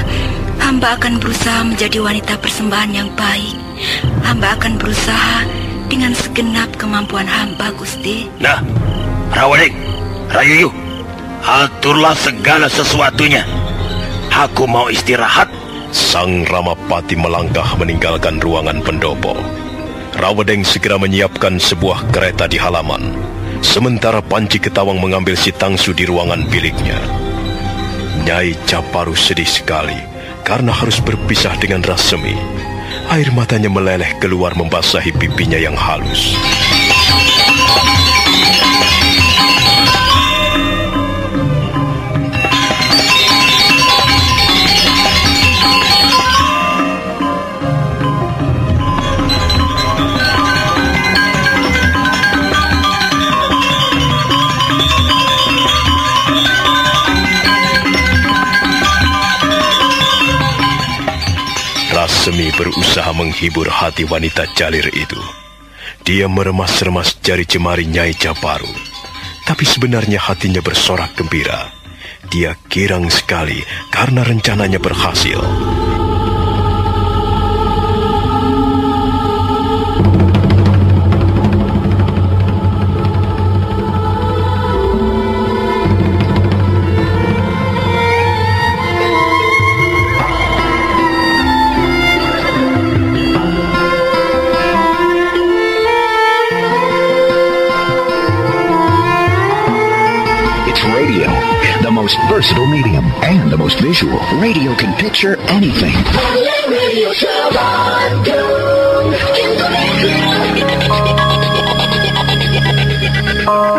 hamba akan berusaha menjadi wanita persembahan yang baik. Hamba akan berusaha dengan segenap kemampuan hamba, Gusti.
Nah, Rawading, Rayuyu, aturlah segala sesuatunya. Aku mau istirahat.
Sang Ramapati melangkah meninggalkan ruangan pendopo. Rawadeng segera menyiapkan sebuah kereta di halaman. Sementara Panji Ketawang mengambil si Tangsu di ruangan biliknya. Nyai Caparu sedih sekali karena harus berpisah dengan Rasemi. Air matanya meleleh keluar membasahi pipinya yang halus. Rasemi berusaha menghibur hati wanita jalir itu. Dia meremas-remas jari jemari Nyai Japaru. Tapi sebenarnya hatinya bersorak gembira. Dia girang sekali karena rencananya berhasil.
most versatile medium and the most visual. Radio can picture anything. Radio show on